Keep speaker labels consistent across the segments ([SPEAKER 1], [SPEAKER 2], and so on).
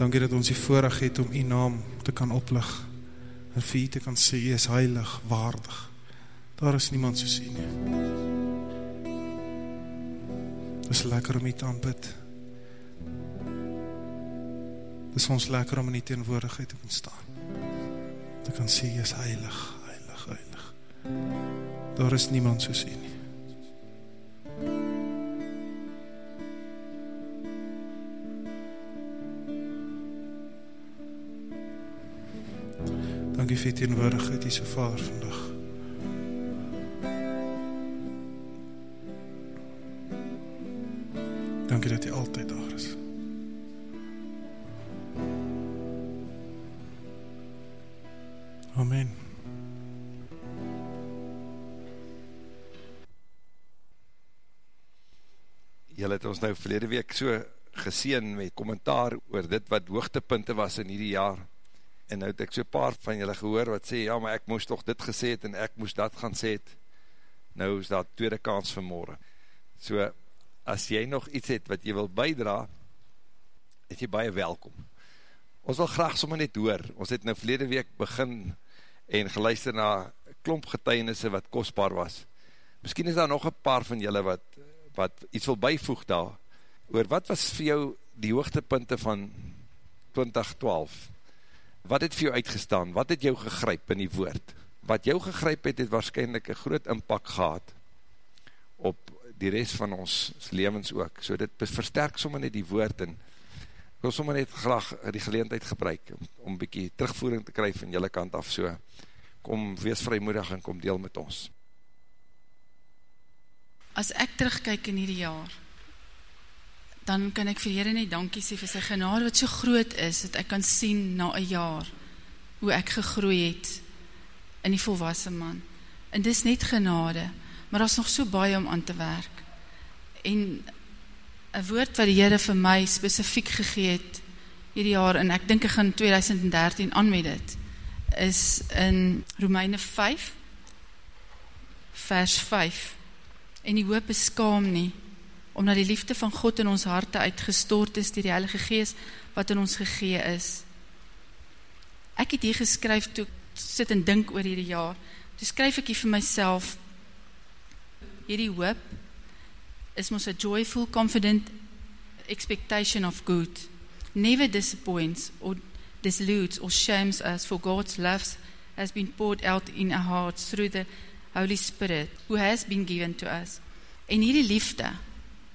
[SPEAKER 1] Dankie dat ons die voorrecht het om die naam te kan oplig en vir jy te kan sê, jy is heilig, waardig. Daar is niemand soos jy nie. Het is lekker om jy te aanbid. Het is ons lekker om in die teenwoordigheid te kan staan. Te kan sê, jy is heilig, heilig, heilig. Daar is niemand soos jy nie. Die teenwoordigheid, die so vader vandag. Dankie dat jy altyd daar is. Amen.
[SPEAKER 2] Julle het ons nou verlede week so geseen met kommentaar oor dit wat hoogtepunte was in hierdie jaar. En nou het ek so paar van julle gehoor wat sê, ja, maar ek moest toch dit gesê het en ek moest dat gaan sê het. Nou is dat tweede kans vanmorgen. So, as jy nog iets het wat jy wil bijdra, het jy baie welkom. Ons wil graag sommer net hoor. Ons het nou verlede week begin en geluister na klomp getuienisse wat kostbaar was. Misschien is daar nog een paar van julle wat wat iets wil bijvoeg daar, oor wat was vir jou die hoogtepunte van 2012? Wat het vir jou uitgestaan? Wat het jou gegryp in die woord? Wat jou gegryp het, het waarschijnlijk een groot inpak gehad op die rest van ons levens ook. So dit versterk sommer net die woord en ek wil sommer net graag die geleentheid gebruik om, om bykie terugvoering te kry van jylle kant af. So kom wees vrymoedig en kom deel met ons
[SPEAKER 3] as ek terugkyk in hierdie jaar, dan kan ek vir Heere net dankie sê vir sy genade wat so groot is, dat ek kan sien na een jaar, hoe ek gegroei het in die volwassen man. En dis net genade, maar daar is nog so baie om aan te werk. En een woord wat die Heere vir my specifiek gegee het hierdie jaar, en ek dink ek gaan 2013 aan met dit, is in Romeine 5, vers 5, en die hoop is skaam nie, omdat die liefde van God in ons harte uitgestort is dier die Heilige Gees wat in ons gegee is. Ek het hier geskryf toe ek sit en dink oor hierdie jaar, toe skryf ek hier vir myself, hierdie hoop is ons a joyful, confident expectation of good, never disappoints or disilludes or shames us for God's love has been poured out in our hearts through the Holy Spirit, who has been given to us. En hierdie liefde,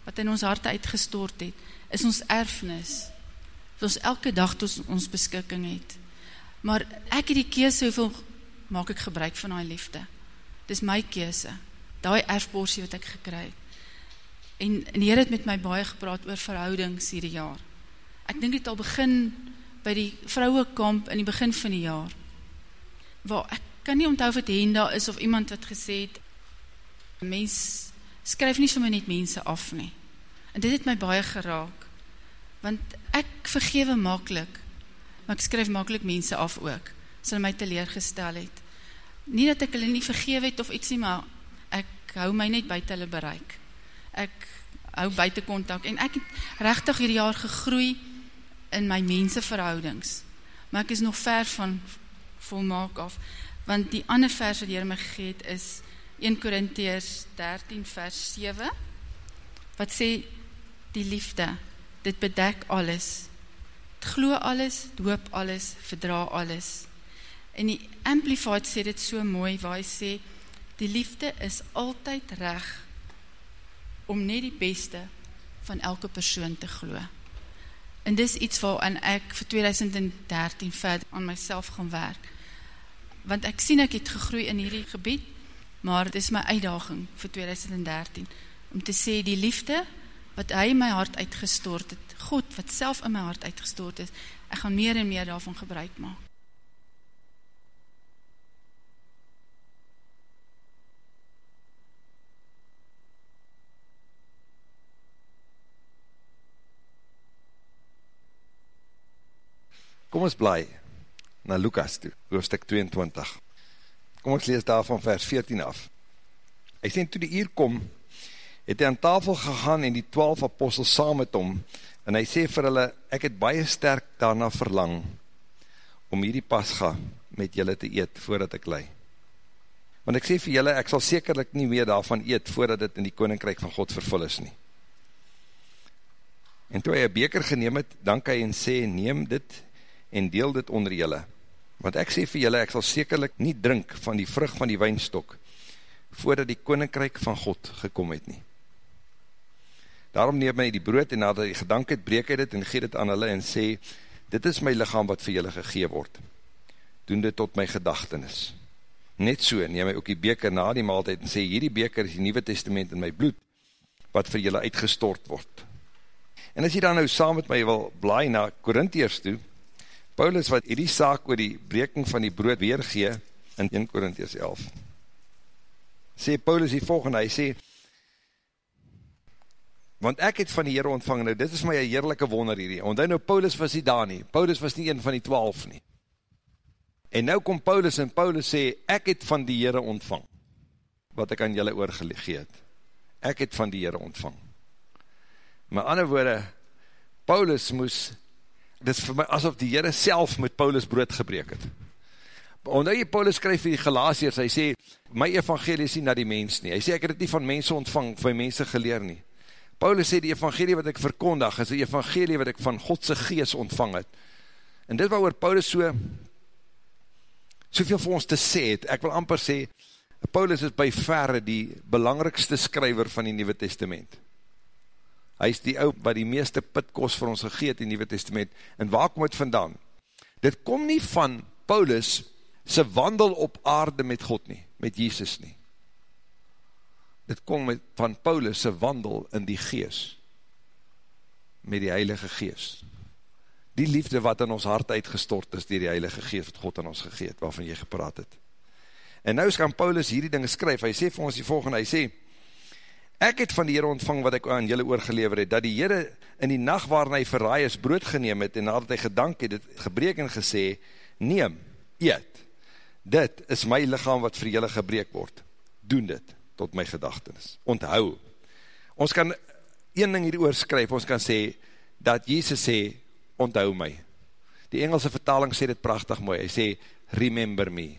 [SPEAKER 3] wat in ons harte uitgestort het, is ons erfnis, wat ons elke dag tot ons beskikking het. Maar ek het die keuse, hoeveel maak ek gebruik van die liefde? Dis my keuse, die erfborsie wat ek gekry het. En, en Heer het met my baie gepraat oor verhoudings hierdie jaar. Ek dink het al begin by die vrouwekamp in die begin van die jaar, waar ek kan nie onthou wat Henda is of iemand wat gesê het, mens skryf nie sommer net mense af nie. En dit het my baie geraak, want ek vergewe makkelijk, maar ek skryf makkelijk mense af ook, as hulle my teleergestel het. Nie dat ek hulle nie vergewe het of iets nie, maar ek hou my net buiten hulle bereik. Ek hou buiten contact, en ek het rechtig hierdie jaar gegroei in my menseverhoudings, maar ek is nog ver van volmaak af, want die ander vers wat hier my gegeet is 1 Korintiërs 13 vers 7 wat sê die liefde dit bedek alles. Het glo alles, het hoop alles verdra alles. En die Amplified sê dit so mooi waar hy sê die liefde is altyd reg om net die beste van elke persoon te glo. En dis iets waaran ek vir 2013 verder aan myself gaan werk. Want ek sien ek het gegroei in hierdie gebied, maar dit is my uitdaging vir 2013, om te sê die liefde, wat hy in my hart uitgestort het, God wat self in my hart uitgestort het, ek gaan meer en meer daarvan gebruik maak.
[SPEAKER 2] Kom ons blij na Lukas toe, hoofdstuk 22. Kom ons lees daar van vers 14 af. Hy sê, toe die uur kom, het hy aan tafel gegaan en die twaalf apostels saam met hom, En hy sê vir hulle, ek het baie sterk daarna verlang, om hierdie pasga met julle te eet, voordat ek lei. Want ek sê vir julle, ek sal sekerlik nie meer daarvan eet, voordat dit in die koninkryk van God vervul is nie. En toe hy een beker geneem het, dank hy en sê, neem dit en deel dit onder julle. Want ek sê vir julle, ek sal sekerlik nie drink van die vrug van die wijnstok, voordat die koninkryk van God gekom het nie. Daarom neem hy die brood en nadat hy gedank het, breek hy dit en gee dit aan hulle en sê, dit is my lichaam wat vir julle gegee word. Doen dit tot my gedachtenis. Net so neem hy ook die beker na die maaltijd en sê, hierdie beker is die nieuwe testament in my bloed, wat vir julle uitgestort word. En as jy dan nou saam met my wil blaai na Korintiërs toe, Paulus wat hierdie saak oor die breking van die brood weergee in 1 Korintiërs 11, sê Paulus die volgende, hy sê, want ek het van die Heere ontvang, nou dit is my een heerlijke wonder hierdie, want nou Paulus was nie daar nie, Paulus was nie een van die twaalf nie, en nou kom Paulus en Paulus sê, ek het van die Heere ontvang, wat ek aan julle oorgelegeet, ek het van die Heere ontvang, maar ander woorde, Paulus moes, dit is vir my asof die Heere self met Paulus brood gebreek het, Omdat jy Paulus skryf vir die Galatiërs, hy sê, my evangelie is nie na die mens nie. Hy sê, ek het het nie van mense ontvang, van mense geleer nie. Paulus sê, die evangelie wat ek verkondig, is die evangelie wat ek van Godse gees ontvang het. En dit waar Paulus so, soveel vir ons te sê het, ek wil amper sê, Paulus is by verre die belangrikste skryver van die Nieuwe Testament. Hy is die ou wat die meeste pitkos vir ons gegeet in die Nieuwe Testament. En waar kom het vandaan? Dit kom nie van Paulus, sy wandel op aarde met God nie, met Jesus nie. Dit kom met, van Paulus sy wandel in die gees, met die heilige gees. Die liefde wat in ons hart uitgestort is, die die heilige gees wat God in ons gegeet, waarvan jy gepraat het. En nou kan Paulus hierdie dinge skryf, hy sê vir ons die volgende, hy sê, ek het van die Heere ontvang wat ek aan julle oorgelever het, dat die Heere in die nacht waarin hy verraai is, brood geneem het, en nadat hy gedank het, het gebrek en gesê, neem, eet, dit is my lichaam wat vir julle gebreek word. Doen dit tot my gedachtenis. Onthou. Ons kan een ding hier oorskryf, ons kan sê, dat Jezus sê, onthou my. Die Engelse vertaling sê dit prachtig mooi, hy sê, remember me.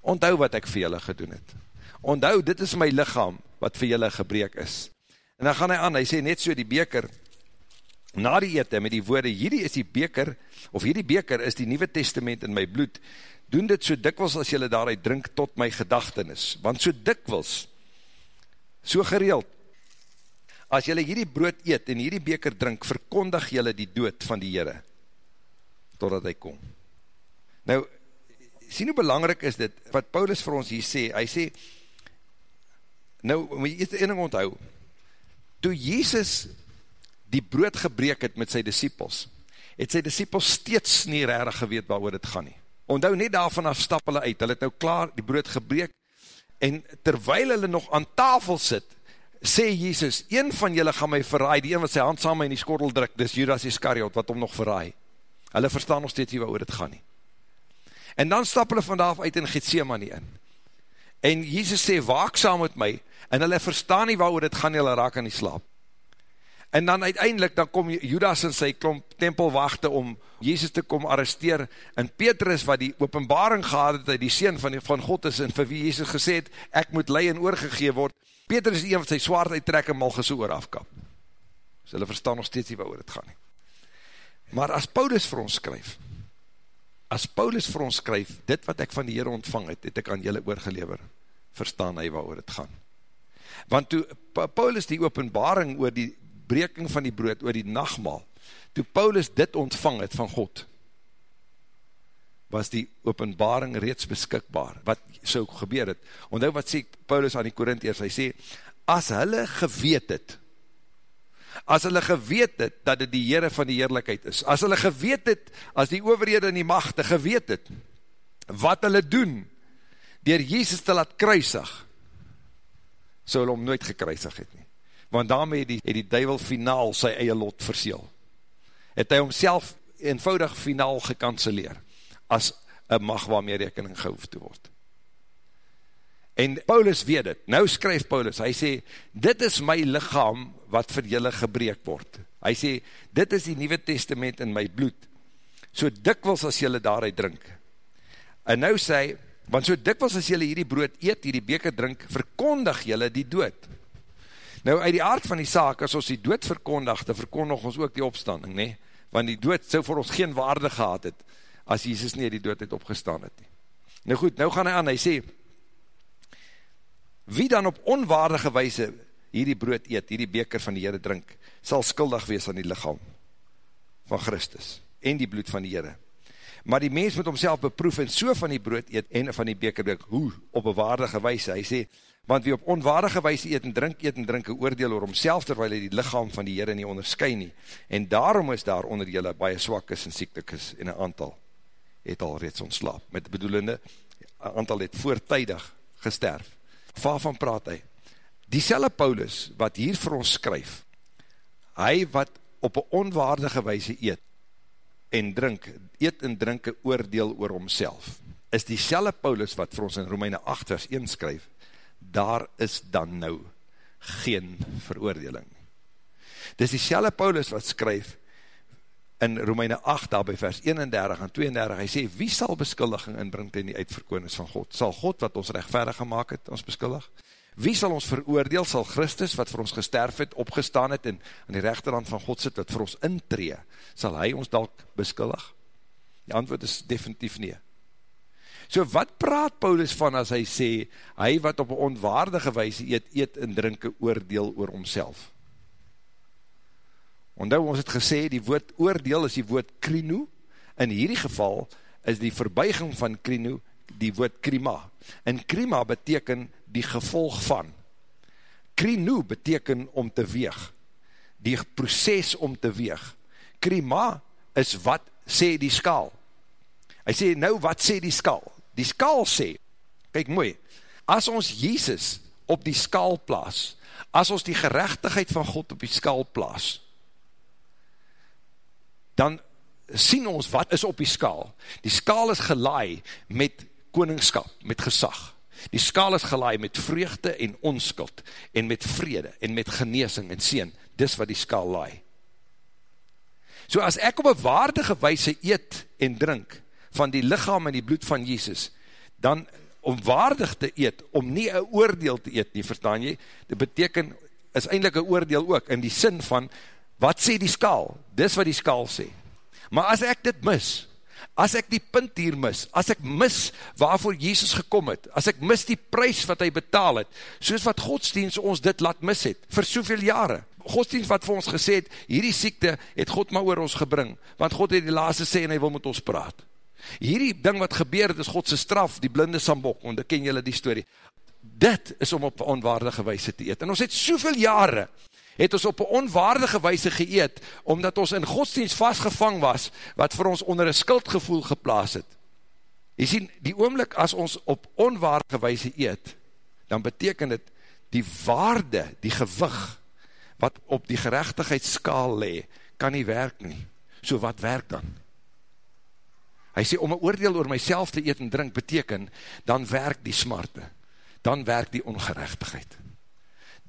[SPEAKER 2] Onthou wat ek vir julle gedoen het. Onthou, dit is my lichaam wat vir julle gebreek is. En dan gaan hy aan, hy sê net so die beker, na die ete met die woorde, hierdie is die beker, of hierdie beker is die nieuwe testament in my bloed, doen dit so dikwils as jylle daaruit drink tot my gedachtenis, want so dikwils, so gereeld, as jylle hierdie brood eet en hierdie beker drink, verkondig jylle die dood van die Heere, totdat hy kom. Nou, sien hoe belangrijk is dit, wat Paulus vir ons hier sê, hy sê, nou, moet jy eet ening onthou, toe Jezus die brood gebreek het met sy disciples, het sy disciples steeds nie rarig geweet waar het gaan nie onthou net daarvan af stap hulle uit, hulle het nou klaar die brood gebreek, en terwijl hulle nog aan tafel sit, sê Jesus, een van julle gaan my verraai, die een wat sy hand saam in die skordel druk, dis Judas Iscariot, wat om nog verraai. Hulle verstaan nog steeds nie waar het gaan nie. En dan stap hulle vandaag uit in Gethsemane in. En Jesus sê, waak saam met my, en hulle verstaan nie waar het gaan, hulle raak aan die slaap. En dan uiteindelik, dan kom Judas en sy klomp tempelwachte om Jezus te kom arresteer, en Petrus wat die openbaring gehad het, die sien van, van God is, en vir wie Jezus gesê het, ek moet lei en oorgegeef word, Petrus is die een wat sy swaard uittrek en mal geso oor afkap. So hulle verstaan nog steeds nie waar het gaan nie. Maar as Paulus vir ons skryf, as Paulus vir ons skryf, dit wat ek van die Heere ontvang het, het ek aan julle oorgelever, verstaan hy waar het gaan. Want toe Paulus die openbaring oor die breking van die brood oor die nachtmaal, toe Paulus dit ontvang het van God, was die openbaring reeds beskikbaar, wat so gebeur het. Ondou wat sê Paulus aan die Korintheers, hy sê, as hulle geweet het, as hulle geweet het, dat dit die Heere van die Heerlijkheid is, as hulle geweet het, as die overhede en die machte geweet het, wat hulle doen, dier Jezus te laat kruisig, so hulle om nooit gekruisig het nie want daarmee het die, het die duivel finaal sy eie lot verseel. Het hy homself eenvoudig finaal gekanceleer, as een mag waarmee rekening gehoef te word. En Paulus weet het, nou skryf Paulus, hy sê, dit is my lichaam wat vir julle gebreek word. Hy sê, dit is die Nieuwe Testament in my bloed, so dikwils as jylle daaruit drink. En nou sê hy, want so dikwils as jylle hierdie brood eet, hierdie beker drink, verkondig jylle die dood. Nou uit die aard van die saak, as ons die dood verkondig, dan verkondig ons ook die opstanding, nee? want die dood so vir ons geen waarde gehad het, as Jesus nie die dood het opgestaan het. Nou goed, nou gaan hy aan, hy sê, wie dan op onwaardige wijze hierdie brood eet, hierdie beker van die Heere drink, sal skuldig wees aan die lichaam van Christus en die bloed van die Heere. Maar die mens moet homself beproef en so van die brood eet en van die beker drink, hoe op een waardige wijze, hy sê, want wie op onwaardige wijze eet en drink, eet en drink, oordeel oor homself, terwijl hy die lichaam van die Heere nie onderskyn nie. En daarom is daar onder julle baie zwak is en siektek is en een aantal het al reeds ontslaap. Met bedoelende, een aantal het voortijdig gesterf. Waarvan praat hy? Die selle Paulus, wat hier vir ons skryf, hy wat op een onwaardige wijze eet, en drink, eet en drink een oordeel oor homself, is die selle Paulus, wat vir ons in Romeine 8 vers 1 skryf, daar is dan nou geen veroordeling. Dis die selle Paulus wat skryf, in Romeine 8, daar by vers 31 en 32, hy sê, wie sal beskuldiging inbring ten die uitverkoning van God? Sal God wat ons rechtvaardig gemaakt het, ons beskuldig? Wie sal ons veroordeel? Sal Christus wat vir ons gesterf het, opgestaan het en aan die rechterhand van God sit, wat vir ons intree, sal hy ons dalk beskuldig? Die antwoord is definitief nie. So wat praat Paulus van as hy sê, hy wat op onwaardige wijze eet, eet en drinke oordeel oor homself? Ondou ons het gesê, die woord oordeel is die woord krino, in hierdie geval is die verbuiging van krino die woord krima. En krima beteken die gevolg van. Krino beteken om te weeg, die proces om te weeg. Krima is wat sê die skaal. Hy sê, nou wat sê die skaal? Die skaal sê, kyk mooi, as ons Jezus op die skaal plaas, as ons die gerechtigheid van God op die skaal plaas, dan sien ons wat is op die skaal. Die skaal is gelaai met koningskap, met gesag. Die skaal is gelaai met vreugde en onskuld, en met vrede, en met geneesing en sien. Dis wat die skaal laai. So as ek op een waardige wijse eet en drink, van die lichaam en die bloed van Jesus, dan om waardig te eet, om nie een oordeel te eet nie, verstaan jy? Dit beteken, is eindelijk een oordeel ook, in die sin van, wat sê die skaal? Dis wat die skaal sê. Maar as ek dit mis, as ek die punt hier mis, as ek mis waarvoor Jezus gekom het, as ek mis die prijs wat hy betaal het, soos wat godsdienst ons dit laat mis het, vir soveel jare, godsdienst wat vir ons gesê het, hierdie siekte het God maar oor ons gebring, want God het die laaste sê en hy wil met ons praat. Hierdie ding wat gebeur het, is Godse straf, die blinde sambok, want ek ken julle die story. Dit is om op onwaardige wijse te eet. En ons het soveel jare, het ons op een onwaardige wijze geëet, omdat ons in godsdienst vastgevang was, wat vir ons onder een skuldgevoel geplaas het. Jy sien, die oomlik as ons op onwaardige wijze eet, dan beteken het, die waarde, die gewig, wat op die gerechtigheidsskaal le, kan nie werk nie. So wat werk dan? Hy sê, om een oordeel oor myself te eet en drink beteken, dan werk die smarte, dan werk die ongerechtigheid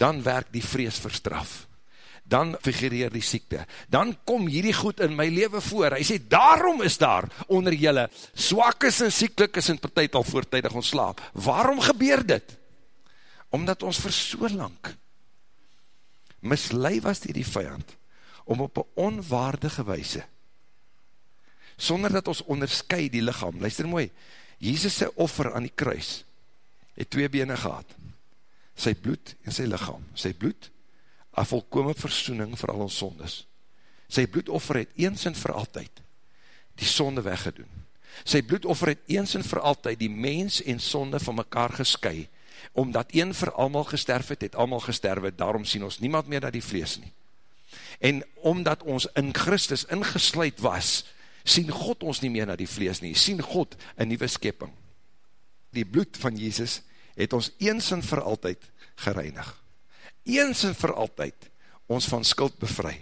[SPEAKER 2] dan werk die vrees verstraf, dan figureer die siekte, dan kom hierdie goed in my leven voor, hy sê, daarom is daar onder jylle swakes en sieklikes en partijt al voortijdig ontslaap, waarom gebeur dit? Omdat ons vir so lang mislui was die die vijand, om op een onwaardige wijse, sonder dat ons onderskui die lichaam, luister mooi, Jezus' offer aan die kruis, het twee bene gehad, sy bloed en sy lichaam, sy bloed, a volkome versoening vir al ons sondes. Sy bloedoffer het eens en vir altyd die sonde weggedoen. Sy bloedoffer het eens en vir altyd die mens en sonde van mekaar gesky, omdat een vir almal gesterf het, het almal gesterwe, daarom sien ons niemand meer na die vlees nie. En omdat ons in Christus ingesluid was, sien God ons nie meer na die vlees nie, sien God een nieuwe skepping. Die bloed van Jezus het ons eens en vir altyd gereinig. Eens en vir altyd ons van skuld bevry.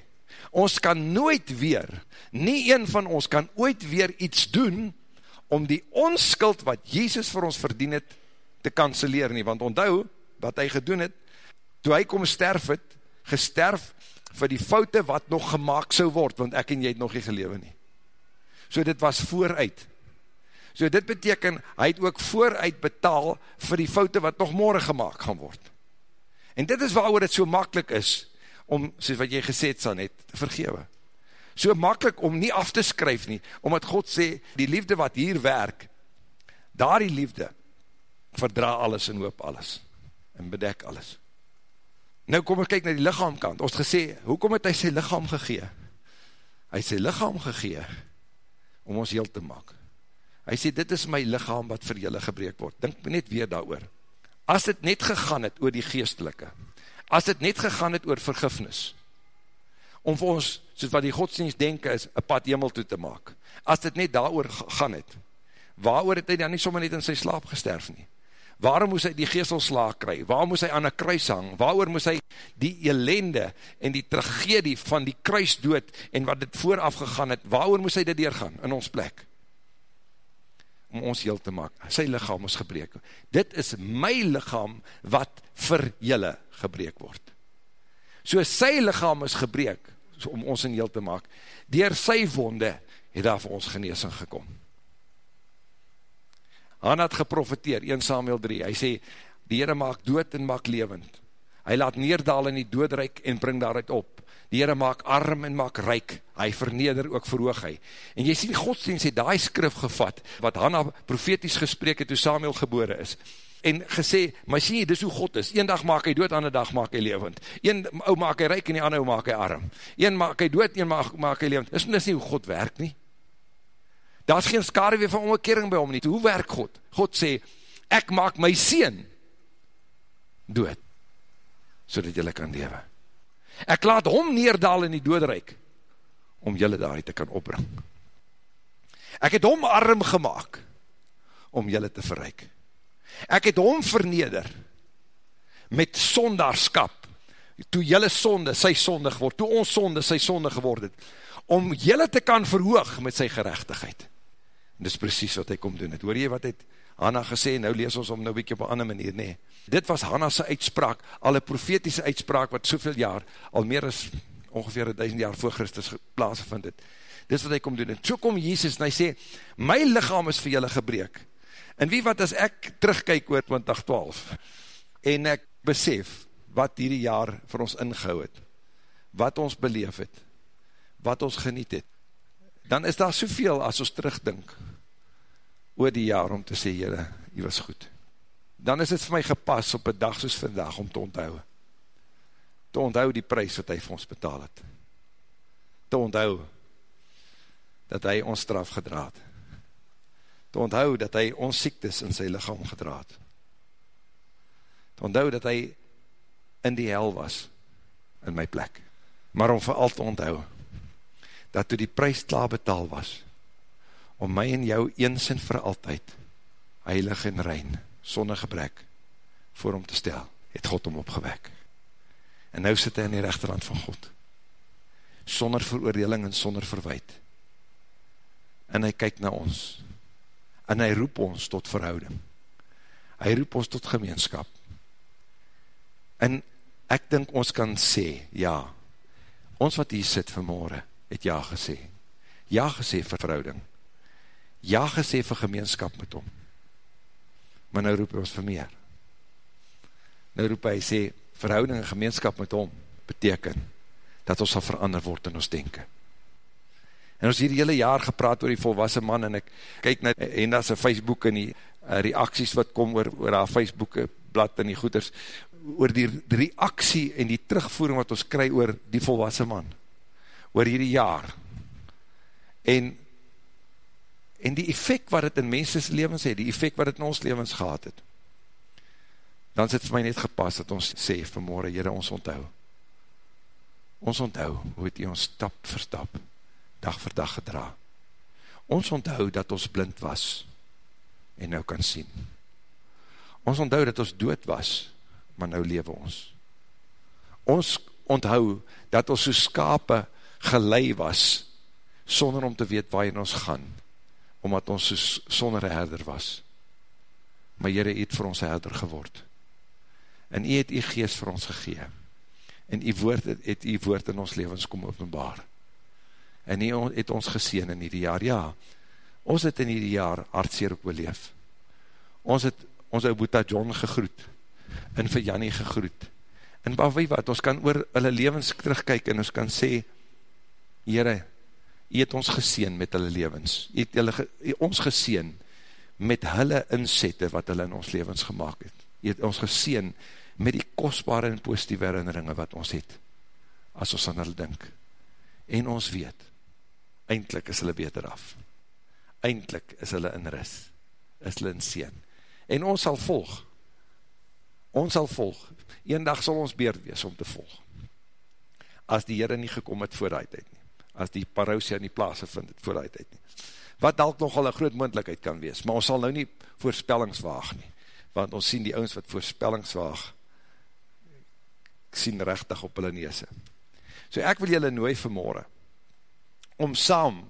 [SPEAKER 2] Ons kan nooit weer, nie een van ons kan ooit weer iets doen om die onskuld wat Jezus vir ons verdien het te kanseleer nie, want onthou wat hy gedoen het, toe hy kom sterf het, gesterf vir die foute wat nog gemaakt sou word, want ek en jy het nog nie gelewe nie. So dit was vooruit. So dit beteken, hy het ook vooruit betaal vir die foute wat nog morgen gemaakt gaan word. En dit is waar het so makkelijk is, om, soos wat jy gesê het, net te vergewe. So makkelijk om nie af te skryf nie, omdat God sê, die liefde wat hier werk, daar die liefde, verdra alles en hoop alles, en bedek alles. Nou kom ek kyk na die lichaamkant, ons gesê, hoekom het hy sy lichaam gegee? Hy sy lichaam gegee, om ons heel te maak. Hy sê, dit is my lichaam wat vir julle gebreek word. Dink net weer daar oor. As dit net gegaan het oor die geestelike, as dit net gegaan het oor vergifnis, om vir ons, soos wat die godsdienst denken is, een pad hemel toe te maak, as dit net daar oor gegaan het, waar het hy dan nie sommer net in sy slaap gesterf nie? Waarom moes hy die geestelslaag kry? Waarom moes hy aan een kruis hang? Waarom moes hy die elende en die tragedie van die kruisdood en wat dit vooraf gegaan het, waarom moes hy dit deurgaan in ons plek? Om ons heel te maak. Sy lichaam is gebreek. Dit is my lichaam wat vir julle gebreek word. So sy lichaam is gebreek so om ons in heel te maak. Door sy wonde het daar vir ons geneesing gekom. Han het geprofiteer, 1 Samuel 3, hy sê, die Heere maak dood en maak levend. Hy laat neerdal in die doodrijk en bring daaruit op. Die Heere maak arm en maak rijk, hy verneder ook verhoog hy. En jy sien, godsdienst het die skrif gevat, wat Hanna profeties gesprek het, toe Samuel gebore is. En gesê, maar sien jy, dis hoe God is. Een dag maak hy dood, ander dag maak hy levend. Een ou maak hy rijk en die ander ou maak hy arm. Een maak hy dood, een maak, maak hy levend. Dis, dis nie hoe God werk nie daar is geen skade weer van omkering by hom nie, hoe werk God? God sê, ek maak my sien dood, so dat jylle kan lewe. Ek laat hom neerdal in die doodrijk, om jylle daar te kan opbring. Ek het hom arm gemaakt, om jylle te verryk. Ek het hom verneder, met sondaarskap, toe jylle sonde, sy sonde geword, toe ons sonde, sy sonde geword het, om jylle te kan verhoog met sy gerechtigheid. En dis precies wat hy kom doen het. Hoor jy wat het Hanna gesê, nou lees ons om nou bykie op een ander manier, nee. Dit was Hanna's uitspraak, al een profetiese uitspraak, wat soveel jaar, al meer as ongeveer duizend jaar voor Christus plaas gevind het. Dis wat hy kom doen. En so kom Jezus en hy sê, my lichaam is vir julle gebreek. En wie wat as ek terugkyk oor 2012, en ek besef, wat hierdie jaar vir ons ingehou het, wat ons beleef het, wat ons geniet het, dan is daar soveel as ons terugdink oor die jaar om te sê, jyre, jy was goed. Dan is het vir my gepas op een dag soos vandag om te onthou. Te onthou die prijs wat hy vir ons betaal het. Te onthou dat hy ons straf gedraad. Te onthou dat hy ons siektes in sy lichaam gedraad. Te onthou dat hy in die hel was in my plek. Maar om vir al te onthou, dat toe die prijs klaar betaal was, om my en jou eens en vir altyd, heilig en rein, sonder gebrek, voor hom te stel, het God hom opgewek. En nou sit hy in die rechterhand van God, sonder veroordeling en sonder verwijt. En hy kyk na ons, en hy roep ons tot verhouding. Hy roep ons tot gemeenskap. En ek dink ons kan sê, ja, ons wat hier sit vanmorgen, het ja gesê. Ja gesê vir verhouding. Ja gesê vir gemeenskap met hom. Maar nou roep hy ons vir meer. Nou roep hy sê, verhouding en gemeenskap met hom beteken dat ons sal verander word in ons denken. En ons hier die hele jaar gepraat oor die volwassen man en ek kyk na Henda's Facebook en die uh, reacties wat kom oor, oor haar Facebook blad en die goeders, oor die reaksie en die terugvoering wat ons kry oor die volwassen man oor hierdie jaar. En, en die effect wat het in mensens levens het, die effect wat het in ons levens gehad het, dan is het vir my net gepas dat ons sê vanmorgen, Heere, ons onthou. Ons onthou, hoe het hy ons stap vir stap, dag vir dag gedra. Ons onthou dat ons blind was, en nou kan sien. Ons onthou dat ons dood was, maar nou lewe ons. Ons onthou dat ons so skape gelei was, sonder om te weet waar ons gaan, omdat ons so sonder herder was. Maar Heere, het vir ons herder geword. En hy het die geest vir ons gegee. en die woord het, het die woord in ons levens kom openbaar. En die het ons geseen in die jaar, ja, ons het in die jaar hartseer ook beleef. Ons het ons ou Boeta John gegroet, en vir Jannie gegroet, en waar wie wat, ons kan oor hulle levens terugkyk, en ons kan sê, Heere, jy het ons geseen met hulle levens, jy het hulle, jy ons geseen met hulle inzette wat hulle in ons levens gemaakt het. Jy het ons geseen met die kostbare en positieve herinneringe wat ons het, as ons aan hulle dink. En ons weet, eindelijk is hulle beter af. Eindelijk is hulle in ris, is hulle in seen. En ons sal volg, ons sal volg, een dag sal ons beerd wees om te volg. As die Heere nie gekom het voor die tijd nie, as die parousie in die plaas vind het voor die tijd nie. Wat dalk nogal een groot moendlikheid kan wees, maar ons sal nou nie voorspellingswaag nie, want ons sien die ouds wat voorspellingswaag, sien rechtig op hulle neese. So ek wil julle nooi vanmorgen, om saam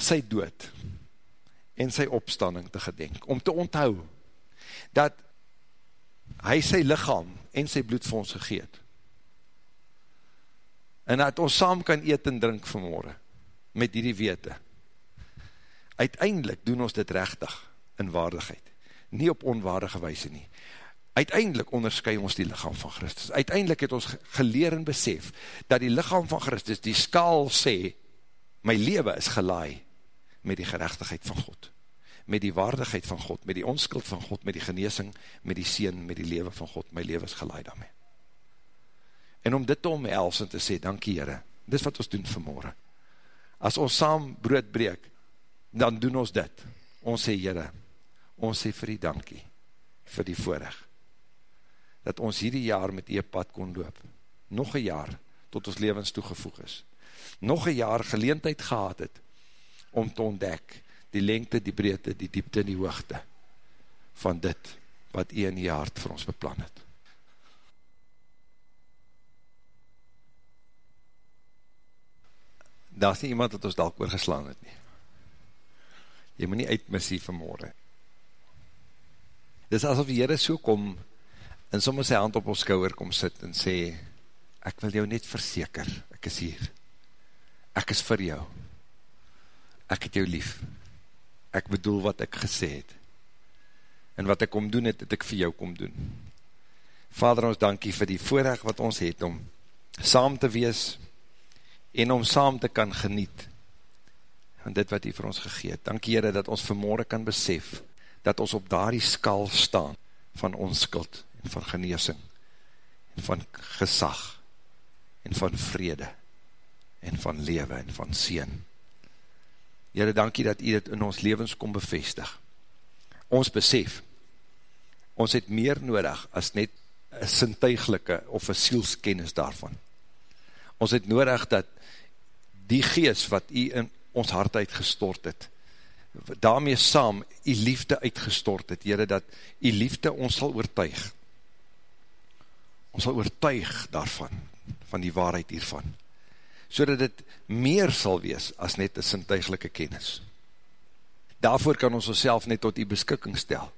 [SPEAKER 2] sy dood en sy opstanding te gedenk, om te onthou, dat hy sy lichaam en sy bloed vir ons gegeet, en dat ons saam kan eet en drink vanmorgen, met die wete. Uiteindelik doen ons dit rechtig in waardigheid, nie op onwaardige wijze nie. Uiteindelik onderskui ons die lichaam van Christus. Uiteindelik het ons geleer en besef, dat die lichaam van Christus die skaal sê, my leven is gelaai met die gerechtigheid van God, met die waardigheid van God, met die onskuld van God, met die geneesing, met die sien, met die leven van God, my leven is gelaai daarmee. En om dit te omhels en te sê, dankie Heere, dit is wat ons doen vanmorgen. As ons saam brood breek, dan doen ons dit. Ons sê Heere, ons sê vir die dankie, vir die voorrecht, dat ons hierdie jaar met die pad kon loop. Nog een jaar, tot ons levens toegevoeg is. Nog een jaar geleentheid gehad het, om te ontdek, die lengte, die breedte, die diepte en die hoogte, van dit, wat een jaar vir ons beplan het. Daar is nie iemand wat ons dalk oorgeslaan het nie. Jy moet nie uitmis hier vanmorgen. Dit is asof die Heere so kom, en soms sy hand op ons skouwer kom sit, en sê, ek wil jou net verseker, ek is hier. Ek is vir jou. Ek het jou lief. Ek bedoel wat ek gesê het. En wat ek kom doen het, het ek vir jou kom doen. Vader, ons dankie vir die voorrecht wat ons het, om saam te wees, en om saam te kan geniet van dit wat hy vir ons gegeet. Dank Heere dat ons vanmorgen kan besef dat ons op daar die skal staan van onskuld en van geneesing en van gesag en van vrede en van lewe en van seen. Heere, dankie dat hy dit in ons levens kom bevestig. Ons besef, ons het meer nodig as net een sintuiglike of een sielskennis daarvan. Ons het nodig dat die geest wat u in ons hart uitgestort het, daarmee saam die liefde uitgestort het, Heere, dat die liefde ons sal oortuig. Ons sal oortuig daarvan, van die waarheid hiervan, so dat het meer sal wees as net een sintuiglike kennis. Daarvoor kan ons ons net tot die beskikking stel,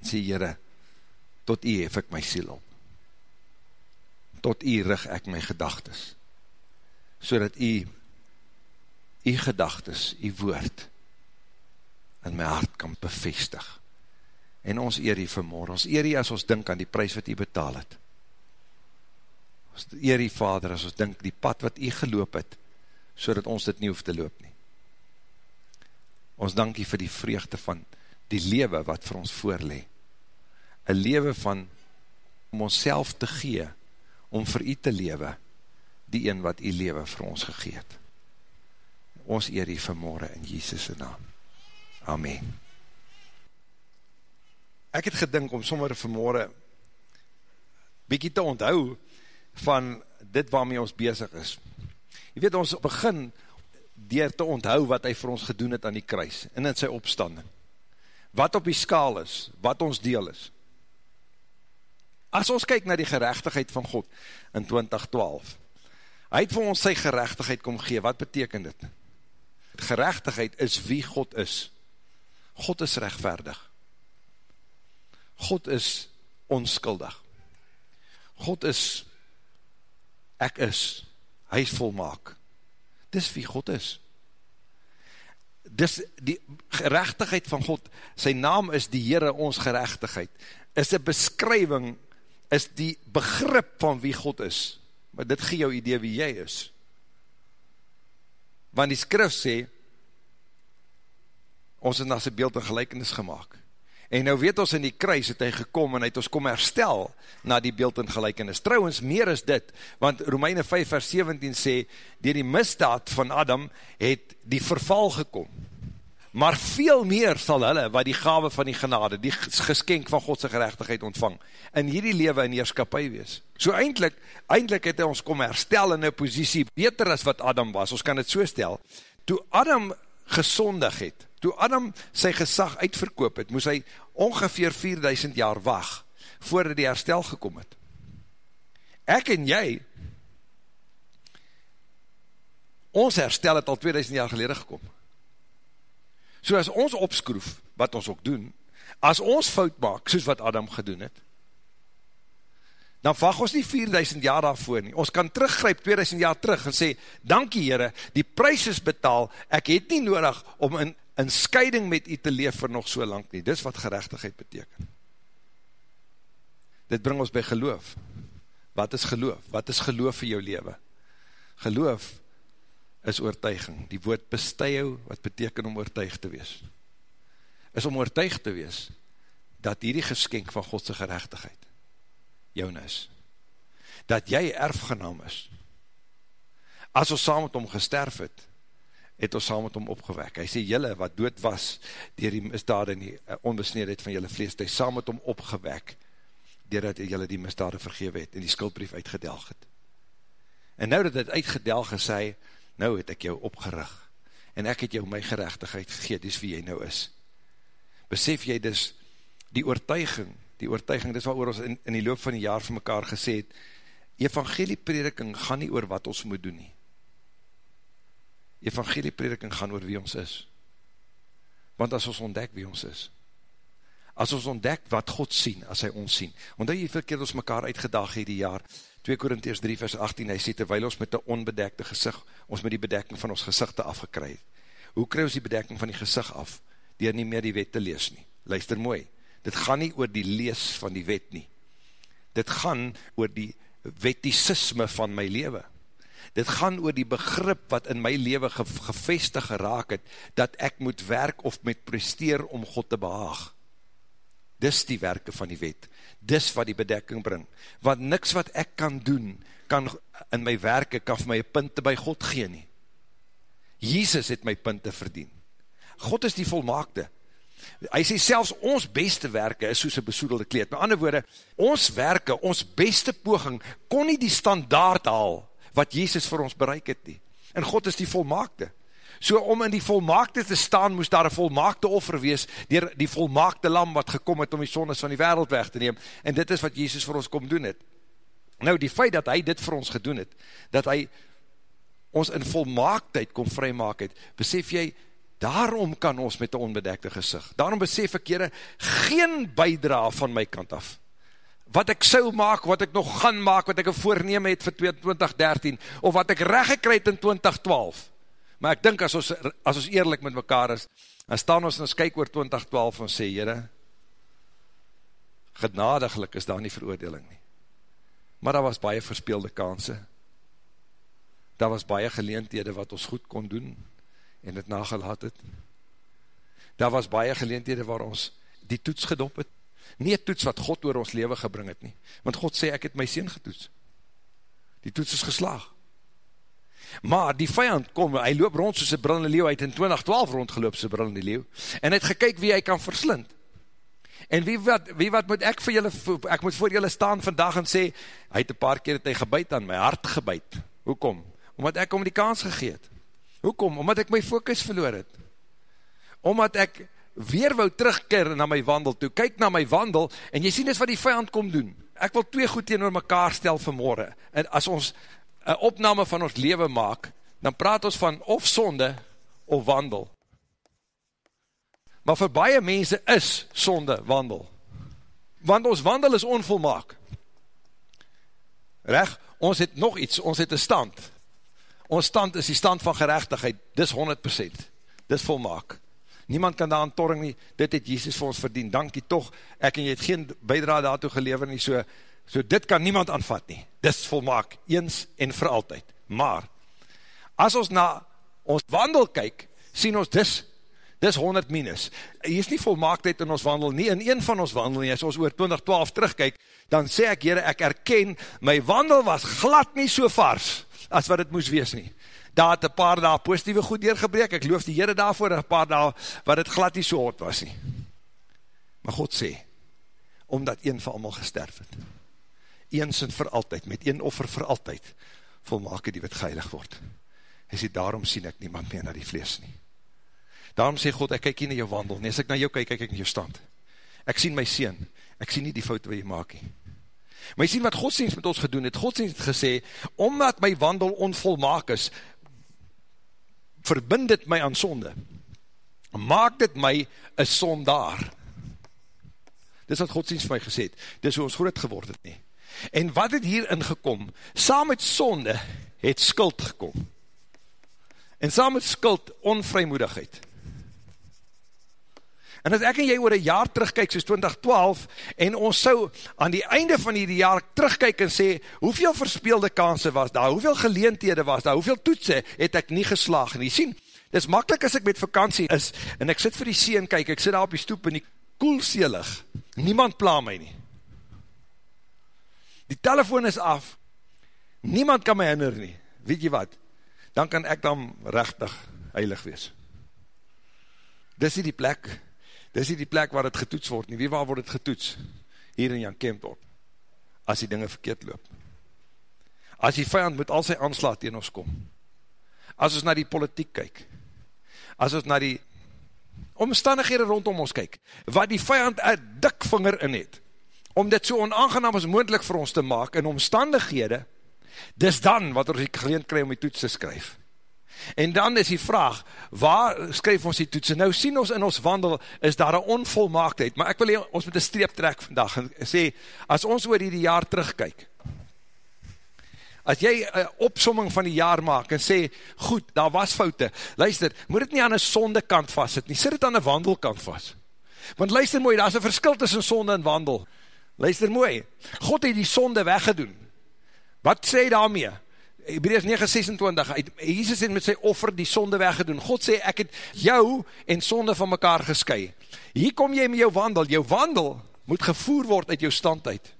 [SPEAKER 2] en sê, Heere, tot u hef ek my siel op, tot u rig ek my gedagtes, so dat u u gedagtes, u woord in my hart kan bevestig. En ons eer u vanmorgen, ons eer u as ons dink aan die prijs wat u betaal het. Ons eer u vader as ons dink die pad wat u geloop het, so dat ons dit nie hoef te loop nie. Ons dank u vir die vreugde van die lewe wat vir ons voorlee. Een lewe van om ons te gee, om vir u te lewe, die een wat u lewe vir ons gegeet. Ons eer die vanmorgen in Jesus' naam. Amen. Ek het gedink om sommer vanmorgen bykie te onthou van dit waarmee ons bezig is. Je weet, ons begin dier te onthou wat hy vir ons gedoen het aan die kruis en in sy opstanding. Wat op die skaal is, wat ons deel is. As ons kyk na die gerechtigheid van God in 2012, hy het vir ons sy gerechtigheid kom gee, wat beteken dit? gerechtigheid is wie God is. God is rechtvaardig. God is onskuldig. God is, ek is, hy is volmaak. Dis wie God is. Dis die gerechtigheid van God, sy naam is die Heere ons gerechtigheid, is een beskrywing, is die begrip van wie God is. Maar dit gee jou idee wie jy is. Want die skrif sê, ons het na sy beeld en gelijkenis gemaakt. En nou weet ons in die kruis het hy gekom en hy het ons kom herstel na die beeld en gelijkenis. Trouwens, meer is dit, want Romeine 5 vers 17 sê, dier die misdaad van Adam het die verval gekom. Maar veel meer sal hulle, wat die gave van die genade, die geskenk van Godse gerechtigheid ontvang, in hierdie lewe in heerskapie wees. So eindelijk, eindelijk het hy ons kom herstel in een positie beter as wat Adam was, ons kan het so stel. Toe Adam gesondig het, toe Adam sy gesag uitverkoop het, moes hy ongeveer 4000 jaar wacht, voordat die herstel gekom het. Ek en jy, ons herstel het al 2000 jaar gelede gekom. So as ons opskroef, wat ons ook doen, as ons fout maak, soos wat Adam gedoen het, dan wacht ons nie 4000 jaar daarvoor nie. Ons kan teruggryp 2000 jaar terug en sê, dankie Heere, die prijs is betaal, ek het nie nodig om in, in scheiding met u te leef vir nog so lang nie. Dis wat gerechtigheid beteken. Dit bring ons by geloof. Wat is geloof? Wat is geloof vir jou leven? Geloof is oortuiging. Die woord bestuig wat beteken om oortuig te wees. Is om oortuig te wees dat hierdie geskenk van Godse gerechtigheid joune is. Dat jy erfgenaam is. As ons saam met hom gesterf het, het ons saam met hom opgewek. Hy sê, jylle wat dood was, dier die misdade en die eh, onbesneedheid van jylle vlees, hy saam met hom opgewek, dier dat jylle die misdade vergewe het, en die skuldbrief uitgedelg het. En nou dat het uitgedelg is, hy, nou het ek jou opgerig, en ek het jou my gerechtigheid gegeet, dis wie jy nou is. Besef jy dus, die oortuiging, die oortuiging, dis wat oor ons in, in die loop van die jaar van mekaar gesê het, evangelieprediking gaan nie oor wat ons moet doen nie. Evangelieprediking gaan oor wie ons is. Want as ons ontdek wie ons is, as ons ontdek wat God sien, as hy ons sien, omdat jy veel keer ons mekaar uitgedag het die jaar, 2 Korinties 3 vers 18, hy sê, terwijl ons met die onbedekte gezicht, ons met die bedekking van ons gezichte afgekry het. Hoe kry ons die bedekking van die gezicht af? Door nie meer die wet te lees nie. Luister mooi, dit gaan nie oor die lees van die wet nie. Dit gaan oor die wettisisme van my leven. Dit gaan oor die begrip wat in my leven ge gevestig geraak het, dat ek moet werk of met presteer om God te behaag. Dis die werke van die wet dis wat die bedekking bring, want niks wat ek kan doen, kan in my werke, kan vir my punte by God gee nie. Jesus het my punte verdien. God is die volmaakte. Hy sê selfs ons beste werke is soos een besoedelde kleed. Met ander woorde, ons werke, ons beste poging, kon nie die standaard haal, wat Jesus vir ons bereik het nie. En God is die volmaakte. So om in die volmaakte te staan, moes daar een volmaakte offer wees, dier die volmaakte lam wat gekom het om die sondes van die wereld weg te neem. En dit is wat Jezus vir ons kom doen het. Nou die feit dat hy dit vir ons gedoen het, dat hy ons in volmaaktheid kom vrymaak het, besef jy, daarom kan ons met die onbedekte gezicht, daarom besef ek jyre, geen bijdra van my kant af, wat ek sou maak, wat ek nog gaan maak, wat ek een voorneem het vir 2013, of wat ek recht gekryt in 2012, Maar ek dink as ons, as ons eerlijk met mekaar is, dan staan ons en ons kyk oor 2012 en sê, jyre, genadiglik is daar nie veroordeling nie. Maar daar was baie verspeelde kanse. Daar was baie geleentede wat ons goed kon doen en het nagelaat het. Daar was baie geleentede waar ons die toets gedop het. Nie toets wat God oor ons leven gebring het nie. Want God sê, ek het my sien getoets. Die toets is geslaag. Maar die vijand kom, hy loop rond soos een brillende leeuw, hy het in 2012 rondgeloop soos een brillende leeuw, en hy het gekyk wie hy kan verslind. En wie wat, wie wat moet ek vir julle, ek moet voor julle staan vandag en sê, hy het een paar keer het hy gebuid aan my hart gebuid. Hoekom? Omdat ek om die kans gegeet. Hoekom? Omdat ek my focus verloor het. Omdat ek weer wou terugkeer na my wandel toe, kyk na my wandel, en jy sien dis wat die vijand kom doen. Ek wil twee goed teenoor mekaar stel vanmorgen, en as ons een opname van ons leven maak, dan praat ons van of sonde of wandel. Maar vir baie mense is sonde wandel. Want ons wandel is onvolmaak. Reg? Ons het nog iets, ons het een stand. Ons stand is die stand van gerechtigheid, dis 100%. Dis volmaak. Niemand kan daar aan torring nie, dit het Jesus vir ons verdien, dankie toch, ek en jy het geen bijdra daartoe gelever nie, so, so dit kan niemand aanvat nie, dis volmaak, eens en vir altyd. Maar, as ons na ons wandel kyk, sien ons dis, dis 100 minus. Hier is nie volmaaktheid in ons wandel nie, in een van ons wandel nie, as ons oor 2012 terugkyk, dan sê ek, Heere, ek erken, my wandel was glad nie so vars, as wat het moes wees nie daar het een paar daar positieve goed deurgebreek, ek loof die Heere daarvoor, een paar daar wat het glad nie so hot was nie. Maar God sê, omdat een van allemaal gesterf het, eens en vir altyd, met een offer vir altyd, volmaak die wat geilig word. Hy sê, daarom sien ek niemand meer na die vlees nie. Daarom sê God, ek kyk nie na jou wandel, nie, as ek na jou kyk, kyk ek na jou stand. Ek sien my sien, ek sien nie die fout wat jy maak nie. Maar jy sien wat godsdienst met ons gedoen het, godsdienst het gesê, omdat my wandel onvolmaak is, verbind dit my aan sonde, maak dit my een sondaar. Dis wat godsdienst vir my gesê het, dis hoe ons groot geword het nie. En wat het hier ingekom? Saam met sonde het skuld gekom. En saam met skuld onvrymoedigheid. En as ek en jy oor een jaar terugkyk, soos 2012, en ons sou aan die einde van die jaar terugkyk en sê, hoeveel verspeelde kansen was daar, hoeveel geleenthede was daar, hoeveel toetse het ek nie geslaag nie. Sien, dit is makkelijk as ek met vakantie is, en ek sit vir die see en kyk, ek sit daar op die stoep en die koelselig, niemand pla my nie. Die telefoon is af, niemand kan my hinder nie, weet jy wat, dan kan ek dan rechtig heilig wees. Dis nie die plek, dis nie die plek waar het getoets word nie, wie waar word het getoets? Hier in Jan Kempdorp, as die dinge verkeerd loop. As die vijand moet al sy aanslaat tegen ons kom, as ons na die politiek kyk, as ons na die omstandighede rondom ons kyk, wat die vijand een dik vinger in het, om dit so onaangenaam as moendlik vir ons te maak, in omstandighede, dis dan wat ons die geleend krijg om die toets te skryf. En dan is die vraag, waar skryf ons die toetsen? Nou sien ons in ons wandel, is daar een onvolmaaktheid, maar ek wil hier, ons met een streep trek vandag, en sê, as ons oor die jaar terugkyk, as jy een opsomming van die jaar maak, en sê, goed, daar was foute, luister, moet het nie aan een sonde kant vast sit, nie sit het aan een wandelkant vast, want luister mooi, daar is een verskil tussen sonde en wandel, luister mooi, God het die sonde weggedoen, wat sê daarmee? Hebreus 9:26 Jesus het met sy offer die sonde weggedoen. God sê ek het jou en sonde van mekaar geskei. Hier kom jy met jou wandel. Jou wandel moet gevoer word uit jou stand uit.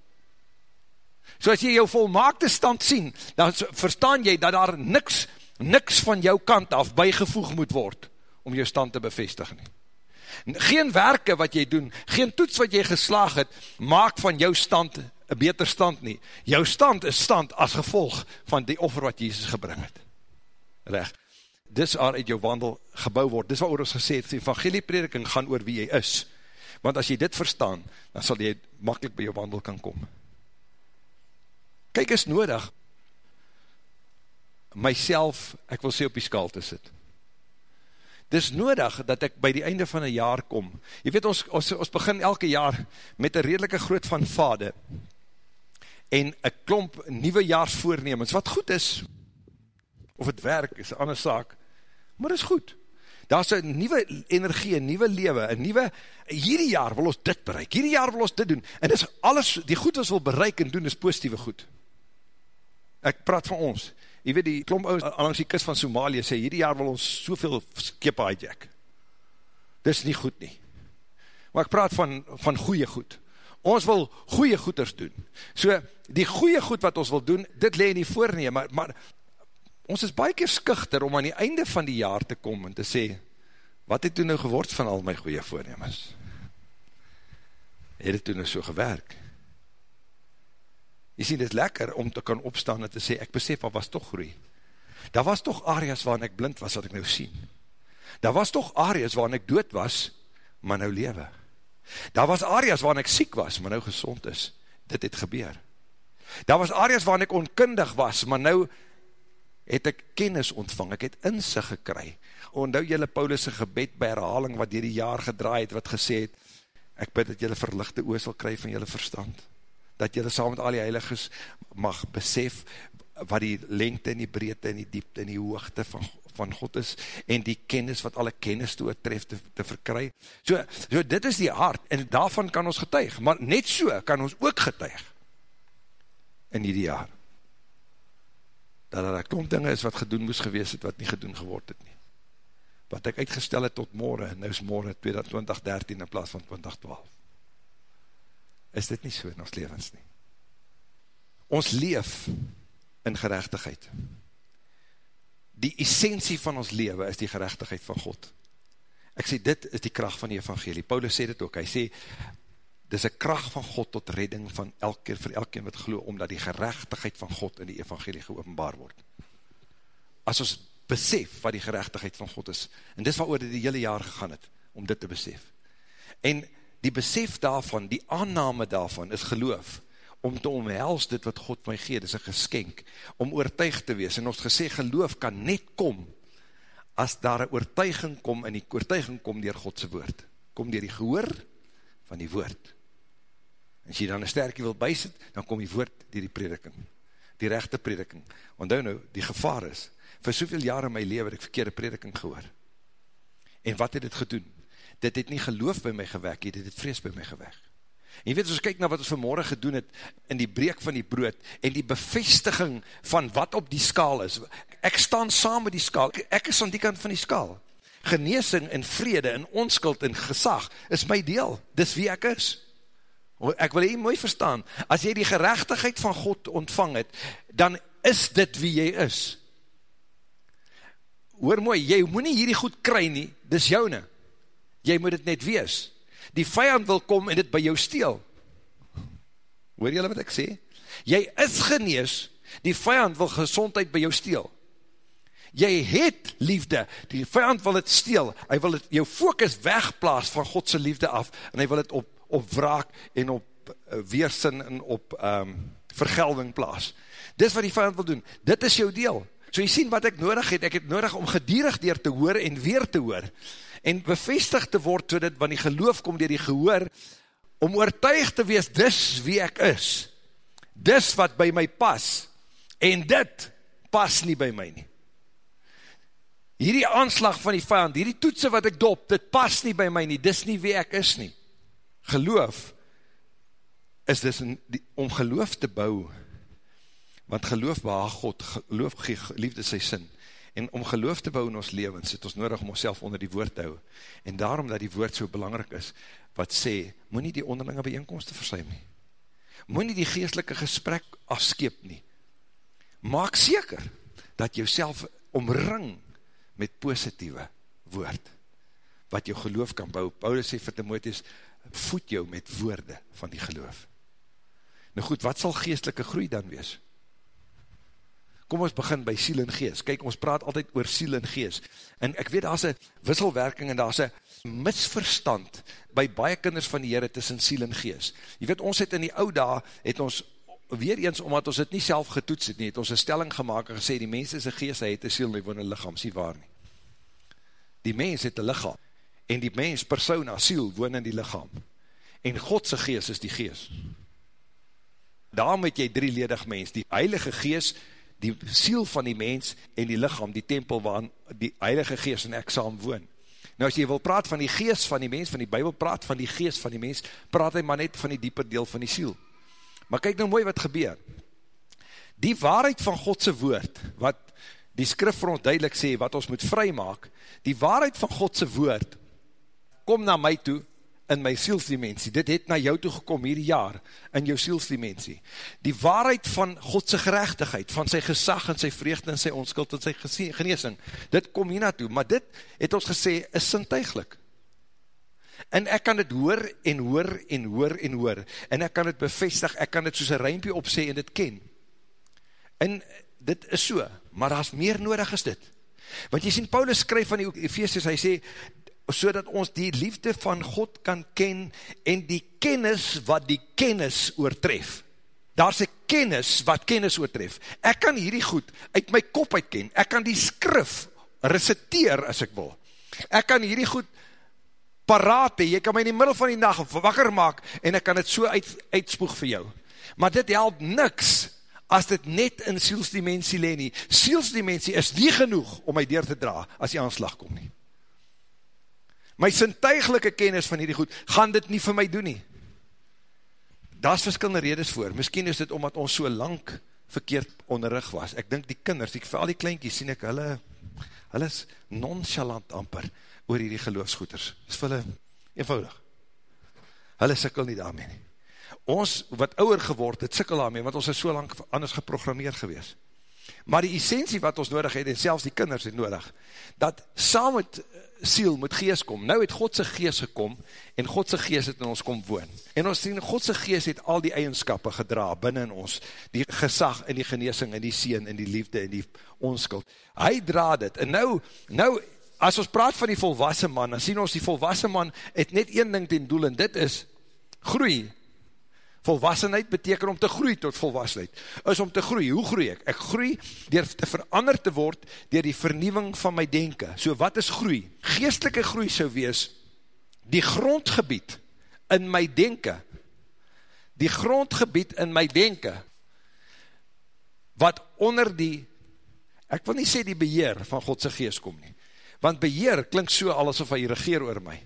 [SPEAKER 2] So as jy jou volmaakte stand sien, dan verstaan jy dat daar niks niks van jou kant af bygevoeg moet word om jou stand te bevestig nie. Geen werke wat jy doen, geen toets wat jy geslaag het, maak van jou stand een beter stand nie. Jou stand is stand as gevolg van die offer wat Jesus gebring het. Recht. Dis waar uit jou wandel gebouw word. Dis waar ons gesê het, die evangelieprediking gaan oor wie jy is. Want as jy dit verstaan, dan sal jy makkelijk by jou wandel kan kom. Kijk, is nodig, myself, ek wil sê op die skal te sit. Dis nodig dat ek by die einde van een jaar kom. Je weet, ons, ons, ons begin elke jaar met een redelike groot van vade en een klomp nieuwe jaarsvoornemens, wat goed is, of het werk is een ander saak, maar is goed. Daar is een nieuwe energie, een nieuwe lewe, een nieuwe, hierdie jaar wil ons dit bereik, hierdie jaar wil ons dit doen, en dis alles, die goed ons wil bereik en doen, is positieve goed. Ek praat van ons, jy weet die klomp ouds langs die kust van Somalië sê, hierdie jaar wil ons soveel skepe hijack. Dis nie goed nie. Maar ek praat van, van goeie goed ons wil goeie goeders doen. So, die goeie goed wat ons wil doen, dit leen nie voorneem, maar, maar ons is baie keer skichter om aan die einde van die jaar te kom en te sê, wat het toen nou geword van al my goeie voornemens? Het het toen nou so gewerk? Jy sien, dit is lekker om te kan opstaan en te sê, ek besef, wat was toch groei? Daar was toch areas waarin ek blind was, wat ek nou sien. Daar was toch areas waarin ek dood was, maar nou lewe. Daar was areas waarin ek siek was, maar nou gezond is. Dit het gebeur. Daar was areas waarin ek onkundig was, maar nou het ek kennis ontvang, ek het inzicht gekry. Ondou jylle Paulus' gebed by herhaling wat dier die jaar gedraai het, wat gesê het, ek bid dat jylle verlichte oor sal kry van jylle verstand. Dat jylle saam met al die heiliges mag besef wat die lengte en die breedte en die diepte en die hoogte van, van God is, en die kennis wat alle kennis toe tref te, te verkry. So, so dit is die hart, en daarvan kan ons getuig, maar net so kan ons ook getuig in die jaar. Dat er klomp dinge is wat gedoen moes gewees het, wat nie gedoen geword het nie. Wat ek uitgestel het tot morgen, nou is morgen 2013 in plaas van 2012. Is dit nie so in ons levens nie? Ons leef in gerechtigheid. Die essentie van ons leven is die gerechtigheid van God. Ek sê, dit is die kracht van die evangelie. Paulus sê dit ook, hy sê, dit is een kracht van God tot redding van elke vir elke wat geloof, omdat die gerechtigheid van God in die evangelie geopenbaar word. As ons besef wat die gerechtigheid van God is, en dis wat oor die hele jaar gegaan het, om dit te besef. En die besef daarvan, die aanname daarvan, is geloof, om te omhels dit wat God my gee, dis een geskenk, om oortuig te wees, en ons gesê, geloof kan net kom, as daar een oortuiging kom, en die oortuiging kom dier Godse woord, kom dier die gehoor van die woord. As jy dan een sterkie wil bysit, dan kom die woord dier die prediking, die rechte prediking. Want nou nou, die gevaar is, vir soveel jare in my leven het ek verkeerde prediking gehoor. En wat het dit gedoen? Dit het nie geloof by my gewek, dit het vrees by my gewek. En jy weet, as ons kyk na wat ons vanmorgen gedoen het, in die breek van die brood, en die bevestiging van wat op die skaal is, ek staan saam met die skaal, ek is aan die kant van die skaal. Geneesing en vrede en onskuld en gesag is my deel, dis wie ek is. Ek wil jy mooi verstaan, as jy die gerechtigheid van God ontvang het, dan is dit wie jy is. Hoor mooi, jy moet nie hierdie goed kry nie, dis jou nie. Jy moet het net wees die vijand wil kom en dit by jou steel. Hoor jylle wat ek sê? Jy is genees, die vijand wil gezondheid by jou steel. Jy het liefde, die vijand wil het steel, hy wil het, jou focus wegplaas van Godse liefde af, en hy wil het op, op wraak en op uh, weersin en op um, vergelding plaas. Dis wat die vijand wil doen, dit is jou deel. So jy sien wat ek nodig het, ek het nodig om gedierig dier te hoor en weer te hoor en bevestig te word, so dit, want die geloof kom dier die gehoor, om oortuig te wees, dis wie ek is, dis wat by my pas, en dit pas nie by my nie. Hierdie aanslag van die vijand, hierdie toetse wat ek dop, dit pas nie by my nie, dis nie wie ek is nie. Geloof is dis in die, om geloof te bou, want geloof behaag God, geloof gee liefde sy sin, En om geloof te bou in ons levens, het ons nodig om ons onder die woord te hou. En daarom dat die woord so belangrijk is, wat sê, moet nie die onderlinge bijeenkomste versuim nie. Moet nie die geestelike gesprek afskeep nie. Maak seker, dat jou omring met positieve woord, wat jou geloof kan bou. Paulus sê vir Timotheus, voed jou met woorde van die geloof. Nou goed, wat sal geestelike groei dan wees? Kom ons begin by siel en gees. Kijk, ons praat altyd oor siel en gees. En ek weet, daar is een wisselwerking en daar is een misverstand by baie kinders van die Heere tussen siel en gees. Je weet, ons het in die oude dag, het ons weer eens, omdat ons het nie self getoets het nie, het ons een stelling gemaakt en gesê, die mens is een gees, hy het een siel, hy woon een lichaam, sê waar nie. Die mens het een lichaam, en die mens, persoon, asiel, woon in die lichaam. En Godse gees is die gees. Daarom het jy drieledig mens, die heilige gees, die siel van die mens en die lichaam, die tempel waarin die heilige geest en ek saam woon. Nou as jy wil praat van die geest van die mens, van die bybel praat van die geest van die mens, praat hy maar net van die dieper deel van die siel. Maar kyk nou mooi wat gebeur. Die waarheid van Godse woord, wat die skrif vir ons duidelik sê, wat ons moet vry maak, die waarheid van Godse woord, kom na my toe, in my sielsdimensie, dit het na jou toe gekom hierdie jaar, in jou sielsdimensie, die waarheid van Godse gerechtigheid, van sy gesag en sy vreugde en sy onskuld en sy geneesing, dit kom hier naartoe, maar dit het ons gesê, is sintuiglik, en ek kan dit hoor en hoor en hoor en hoor, en ek kan dit bevestig, ek kan dit soos een ruimpie opsê en dit ken, en dit is so, maar daar is meer nodig as dit, want jy sien, Paulus skryf van die Ephesians, hy sê, so dat ons die liefde van God kan ken en die kennis wat die kennis oortref. Daar is kennis wat kennis oortref. Ek kan hierdie goed uit my kop uitken. Ek kan die skrif reciteer as ek wil. Ek kan hierdie goed paraat hee. Jy kan my in die middel van die nacht wakker maak en ek kan het so uit, uitspoeg vir jou. Maar dit help niks, as dit net in sielsdimensie leen nie. Sielsdimensie is nie genoeg om my deur te dra, as die aanslag kom nie. My sintuigelike kennis van hierdie goed, gaan dit nie vir my doen nie. Daar is verskillende redes voor. Misschien is dit omdat ons so lang verkeerd onderrig was. Ek dink die kinders, ek vir al die kleinkies, sien ek, hulle, hulle is nonchalant amper oor hierdie geloofsgoeders. Dit is vir hulle eenvoudig. Hulle sikkel nie daarmee nie. Ons, wat ouwer geword het, sikkel daarmee, want ons is so lang anders geprogrammeer gewees. Maar die essentie wat ons nodig het, en selfs die kinders het nodig, dat saam met siel moet gees kom. Nou het Godse gees gekom, en Godse gees het in ons kom woon. En ons sien, Godse gees het al die eigenskappe gedra binnen in ons, die gesag, en die geneesing, en die sien, en die liefde, en die onskuld. Hy dra dit, en nou, nou, as ons praat van die volwassen man, dan sien ons die volwassen man, het net een ding ten doel, en dit is, groei, Volwassenheid beteken om te groei tot volwassenheid. Is om te groei. Hoe groei ek? Ek groei dier te verander te word dier die vernieuwing van my denken. So wat is groei? Geestelike groei sou wees die grondgebied in my denken. Die grondgebied in my denken wat onder die ek wil nie sê die beheer van Godse geest kom nie. Want beheer klink so alles of hy regeer oor my.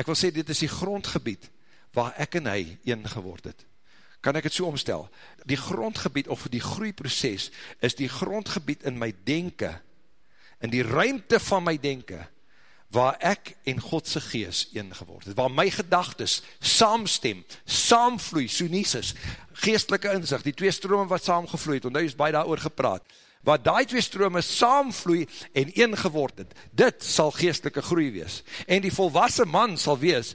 [SPEAKER 2] Ek wil sê dit is die grondgebied waar ek en hy een geword het. Kan ek het so omstel? Die grondgebied of die groeiproces is die grondgebied in my denken, in die ruimte van my denken, waar ek en Godse gees een geword het, waar my gedagtes saamstem, saamvloei, soenies geestelike inzicht, die twee strome wat saamgevloei het, want nou is baie daar oor gepraat, waar die twee strome saamvloei en een geword het, dit sal geestelike groei wees, en die volwassen man sal wees,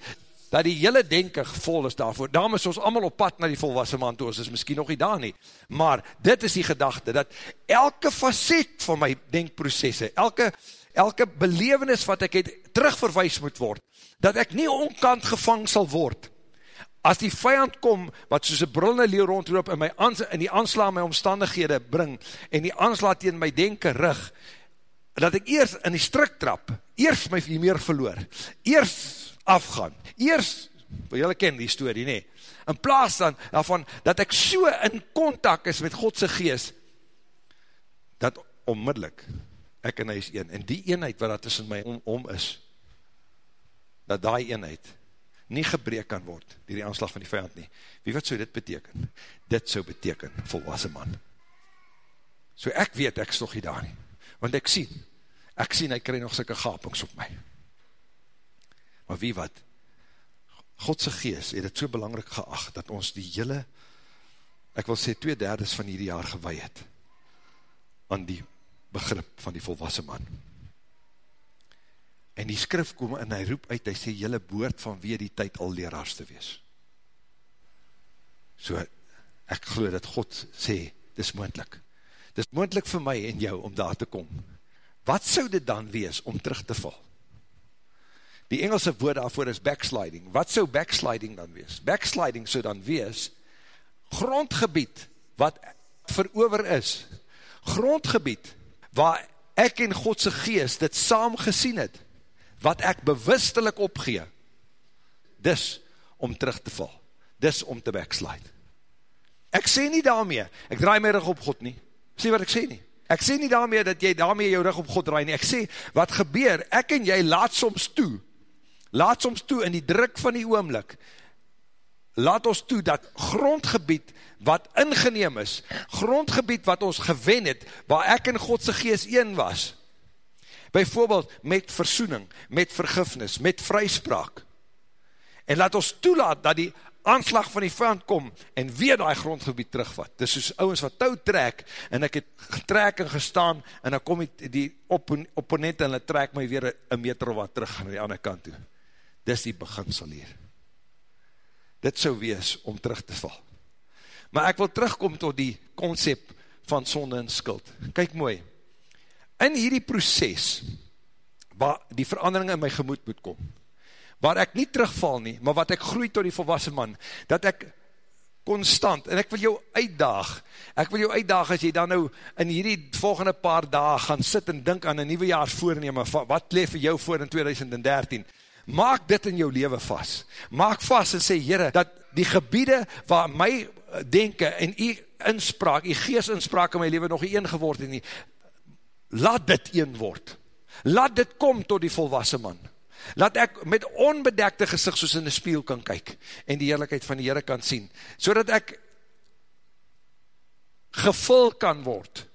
[SPEAKER 2] dat die hele denken vol is daarvoor. Daarom is ons allemaal op pad na die volwassen man toe, ons is miskien nog nie daar nie. Maar dit is die gedachte, dat elke facet van my denkprocesse, elke, elke belevenis wat ek het, terugverwijs moet word, dat ek nie onkant gevang sal word, as die vijand kom, wat soos een brullende leeuw rondroop, en, my ans, en die aansla my omstandighede bring, en die aansla tegen my denken rug, dat ek eers in die strik trap, eers my meer verloor, eers afgaan. Eers, wat julle ken die story, nee, in plaas dan, daarvan, dat ek so in contact is met Godse gees, dat onmiddellik, ek en hy is een, en die eenheid wat dat tussen my om, om is, dat die eenheid nie gebreek kan word, die die aanslag van die vijand nie. Wie wat so dit beteken? Dit so beteken, volwassen man. So ek weet, ek is nog nie daar nie, want ek sien, ek sien, hy krij nog syke gapings op my. Maar wie wat, Godse geest het het so belangrijk geacht, dat ons die hele, ek wil sê, twee derdes van hierdie jaar gewaai het, aan die begrip van die volwassen man. En die skrif kom en hy roep uit, hy sê, jylle boord van wie die tyd al leraars te wees. So, ek geloof dat God sê, dis moendlik. Dis moendlik vir my en jou om daar te kom. Wat sou dit dan wees om terug te val? Die Engelse woord daarvoor is backsliding. Wat sou backsliding dan wees? Backsliding sou dan wees grondgebied wat verover is. Grondgebied waar ek en Godse geest dit saam gesien het, wat ek bewustelik opgee. Dis om terug te val. Dis om te backslide. Ek sê nie daarmee, ek draai my rug op God nie. Sê wat ek sê nie. Ek sê nie daarmee dat jy daarmee jou rug op God draai nie. Ek sê, wat gebeur, ek en jy laat soms toe, laat soms toe in die druk van die oomlik, laat ons toe dat grondgebied wat ingeneem is, grondgebied wat ons gewen het, waar ek in Godse geest een was, bijvoorbeeld met versoening, met vergifnis, met vryspraak, en laat ons toelaat dat die aanslag van die vijand kom, en weer die grondgebied terugvat, dis soos ouwens wat touw trek, en ek het getrek en gestaan, en dan kom die, die opponent, en hulle trek my weer een meter of wat terug, aan die ander kant toe, dis die beginsel hier. Dit sou wees om terug te val. Maar ek wil terugkom tot die concept van sonde en skuld. Kyk mooi, in hierdie proces, waar die verandering in my gemoed moet kom, waar ek nie terugval nie, maar wat ek groei tot die volwassen man, dat ek constant, en ek wil jou uitdaag, ek wil jou uitdaag as jy dan nou in hierdie volgende paar daag gaan sit en dink aan een nieuwejaarsvoorneme, wat leef vir jou voor in 2013, maak dit in jou leven vast. Maak vast en sê, Heere, dat die gebiede waar my denke en u inspraak, u geest inspraak in my leven nog een geword het nie, laat dit een word. Laat dit kom tot die volwassen man. Laat ek met onbedekte gezicht soos in die spiel kan kyk en die heerlijkheid van die Heere kan sien. So ek gevul kan word.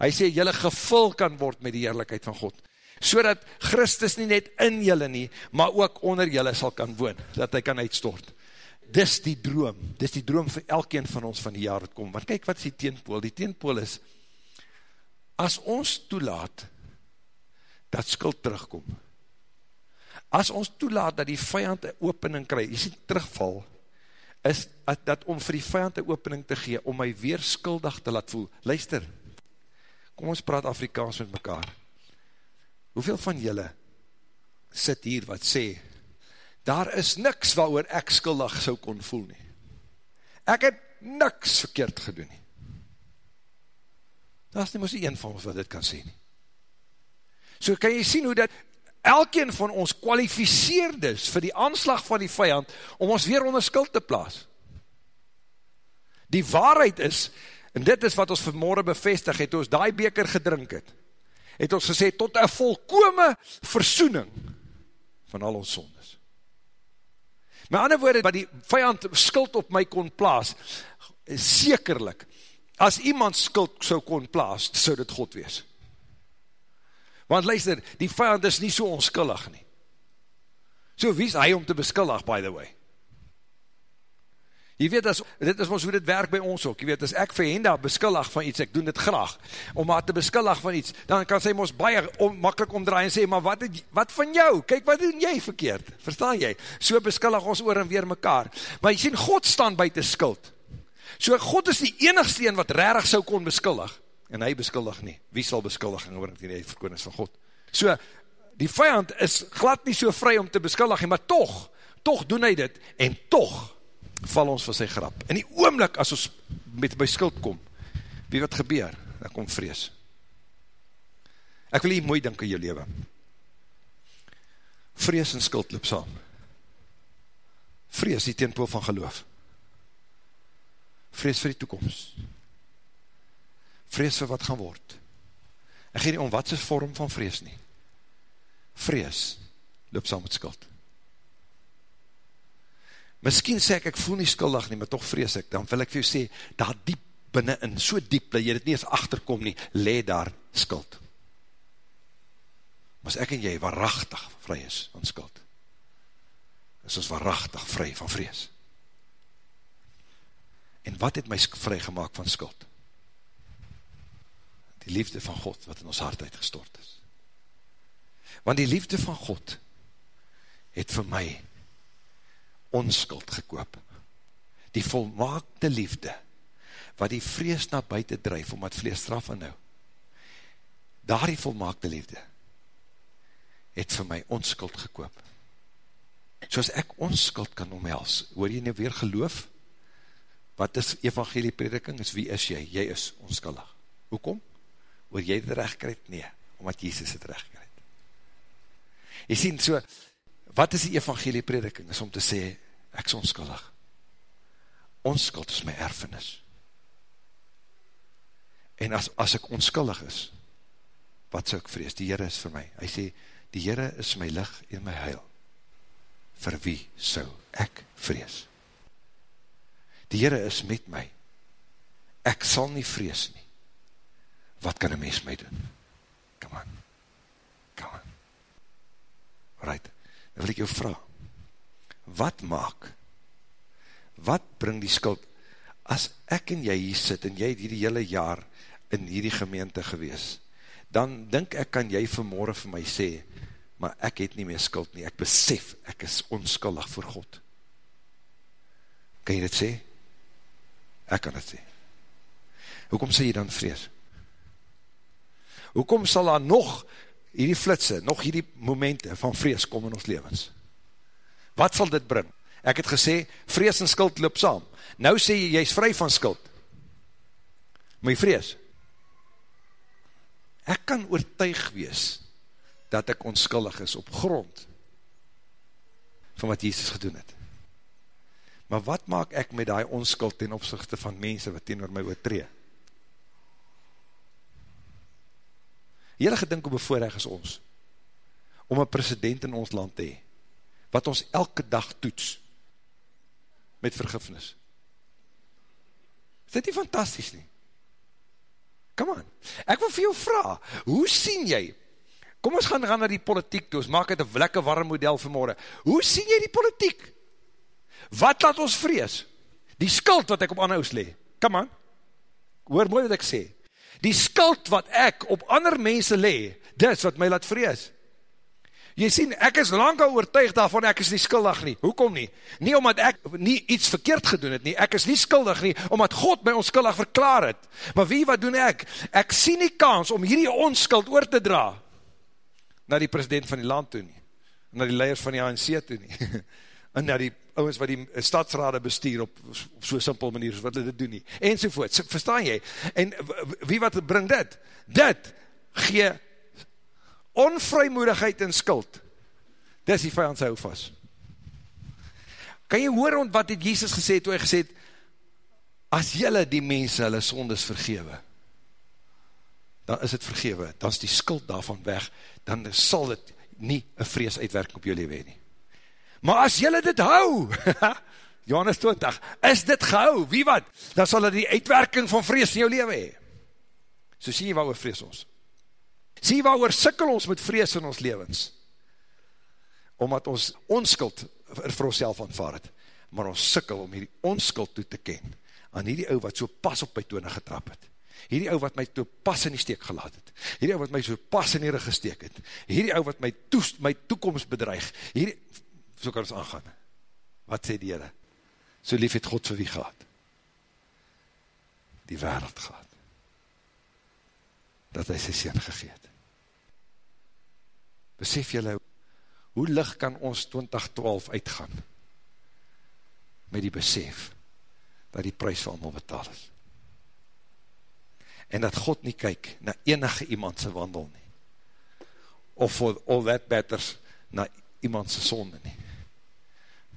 [SPEAKER 2] Hy sê, jylle gevul kan word met die heerlijkheid van God. So dat Christus nie net in jylle nie, maar ook onder jylle sal kan woon, dat hy kan uitstort. Dis die droom, dis die droom vir elkeen van ons van die jaar wat kom. Want kyk wat is die teenpool, die teenpool is, as ons toelaat, dat skuld terugkom, as ons toelaat dat die vijand een opening krijg, jy sê terugval, is dat om vir die vijand een opening te gee, om my weer skuldig te laat voel. Luister, kom ons praat Afrikaans met mekaar. Hoeveel van julle sit hier wat sê, daar is niks waar ek skuldig sou kon voel nie. Ek het niks verkeerd gedoen nie. Daar is nie moes die een van ons wat dit kan sê nie. So kan jy sien hoe dat elkeen van ons kwalificeerd is vir die aanslag van die vijand om ons weer onder skuld te plaas. Die waarheid is, en dit is wat ons vanmorgen bevestig het, ons die beker gedrink het, het ons gesê, tot een volkome versoening van al ons sondes. Met ander woorde, wat die vijand skuld op my kon plaas, sekerlik, as iemand skuld so kon plaas, so dit God wees. Want luister, die vijand is nie so onskullig nie. So wie is hy om te beskillig, by the way? Jy weet, as, dit is ons hoe dit werk by ons ook. Jy weet, as ek vir Henda beskillig van iets, ek doen dit graag, om haar te beskillig van iets, dan kan sy ons baie om, makkelijk omdraai en sê, maar wat, het, wat van jou? Kijk, wat doen jy verkeerd? Verstaan jy? So beskillig ons oor en weer mekaar. Maar jy sien, God staan buiten skuld. So God is die enigste een wat rarig sou kon beskillig en hy beskuldig nie. Wie sal beskuldiging oor die uitverkoning van God? So, die vijand is glad nie so vry om te beskuldig, maar toch, toch doen hy dit, en toch val ons van sy grap. In die oomlik, as ons met by skuld kom, wie wat gebeur, dan kom vrees. Ek wil hier mooi dink in jou leven. Vrees en skuld loop saam. Vrees die teenpool van geloof. Vrees vir die toekomst vrees vir wat gaan word. Ek gee nie om wat is vorm van vrees nie. Vrees loop saam met skuld. Miskien sê ek, ek voel nie skuldig nie, maar toch vrees ek, dan wil ek vir jou sê, daar diep binnenin, so diep, dat jy dit nie eens achterkom nie, le daar skuld. Maar ek en jy waarachtig vry is van skuld, is ons waarachtig vry van vrees. En wat het my vry gemaakt van skuld? die liefde van God wat in ons hart uitgestort is. Want die liefde van God het vir my onskuld gekoop. Die volmaakte liefde wat die vrees na buiten drijf omdat vlees straf en nou. Daar die volmaakte liefde het vir my onskuld gekoop. Soos ek onskuld kan omhels, hoor jy nou weer geloof? Wat is evangelie prediking? Is wie is jy? Jy is onskuldig. Hoekom? oor jy dit recht krijg? Nee, omdat Jesus het recht krijg. Jy sien, so, wat is die evangelie prediking? Is om te sê, ek is onskuldig. Onskuld is my erfenis. En as, as ek onskuldig is, wat sou ek vrees? Die Heere is vir my. Hy sê, die Heere is my licht en my heil. Vir wie sou ek vrees? Die Heere is met my. Ek sal nie vrees nie wat kan een mens my doen? Come on. Come on. Right. Dan wil ek jou vraag. Wat maak? Wat bring die skuld? As ek en jy hier sit, en jy die hele jaar in hierdie gemeente gewees, dan denk ek, kan jy vanmorgen vir my sê, maar ek het nie meer skuld nie, ek besef, ek is onskuldig voor God. Kan jy dit sê? Ek kan dit sê. Hoekom sê jy dan vrees? hoekom sal daar nog hierdie flitse, nog hierdie momente van vrees kom in ons levens? Wat sal dit bring? Ek het gesê, vrees en skuld loop saam. Nou sê jy, jy is vry van skuld. Maar jy vrees. Ek kan oortuig wees, dat ek onskuldig is op grond van wat Jesus gedoen het. Maar wat maak ek met die onskuld ten opzichte van mense wat teenoor my oortree? Jylle gedink hoe bevoorrecht is ons, om een president in ons land te hee, wat ons elke dag toets, met vergifnis. Is dit nie fantastisch nie? Come on, ek wil vir jou vraag, hoe sien jy, kom ons gaan gaan na die politiek toe, ons maak het een lekker warm model vanmorgen, hoe sien jy die politiek? Wat laat ons vrees? Die skuld wat ek op ander oos lee, come on, hoor mooi wat ek sê, die skuld wat ek op ander mense lee, dis wat my laat vrees. Jy sien, ek is lang al oortuig daarvan, ek is nie skuldig nie. Hoekom nie? Nie omdat ek nie iets verkeerd gedoen het nie, ek is nie skuldig nie, omdat God my onskuldig verklaar het. Maar wie, wat doen ek? Ek sien nie kans om hierdie onskuld oor te dra, na die president van die land toe nie, na die leiders van die ANC toe nie, en na die ouwens wat die stadsrade bestuur op, op so'n simpel manier, wat hulle dit doen nie, enzovoort, verstaan jy? En wie wat bring dit? Dit gee onvrymoedigheid en skuld. Dis die vijand hou vast. Kan jy hoor wat het Jesus gesê, toe hy gesê het, as jylle die mense hulle sondes vergewe, dan is het vergewe, dan is die skuld daarvan weg, dan sal het nie een vrees uitwerking op jylle ween nie. Maar as jylle dit hou, Johannes 20, is dit gehou, wie wat? Dan sal het die uitwerking van vrees in jou leven hee. So sien jy waar oor vrees ons. Sien jy waar oor sikkel ons met vrees in ons levens. Omdat ons onskuld vir ons self aanvaar het. Maar ons sikkel om hierdie onskuld toe te ken. Aan hierdie ou wat so pas op my tone getrap het. Hierdie ou wat my to pas in die steek gelaat het. Hierdie ou wat my so pas in die rug gesteek het. Hierdie ou wat my, toest, my toekomst bedreig. Hierdie, so kan ons aangaan. Wat sê die Heere? So lief het God vir wie gehad? Die wereld gehad. Dat hy sy sien gegeet. Besef jylle, hoe licht kan ons 2012 uitgaan? Met die besef, dat die prijs vir allemaal betaal is. En dat God nie kyk na enige iemand sy wandel nie. Of for all that matters, na iemand sy sonde nie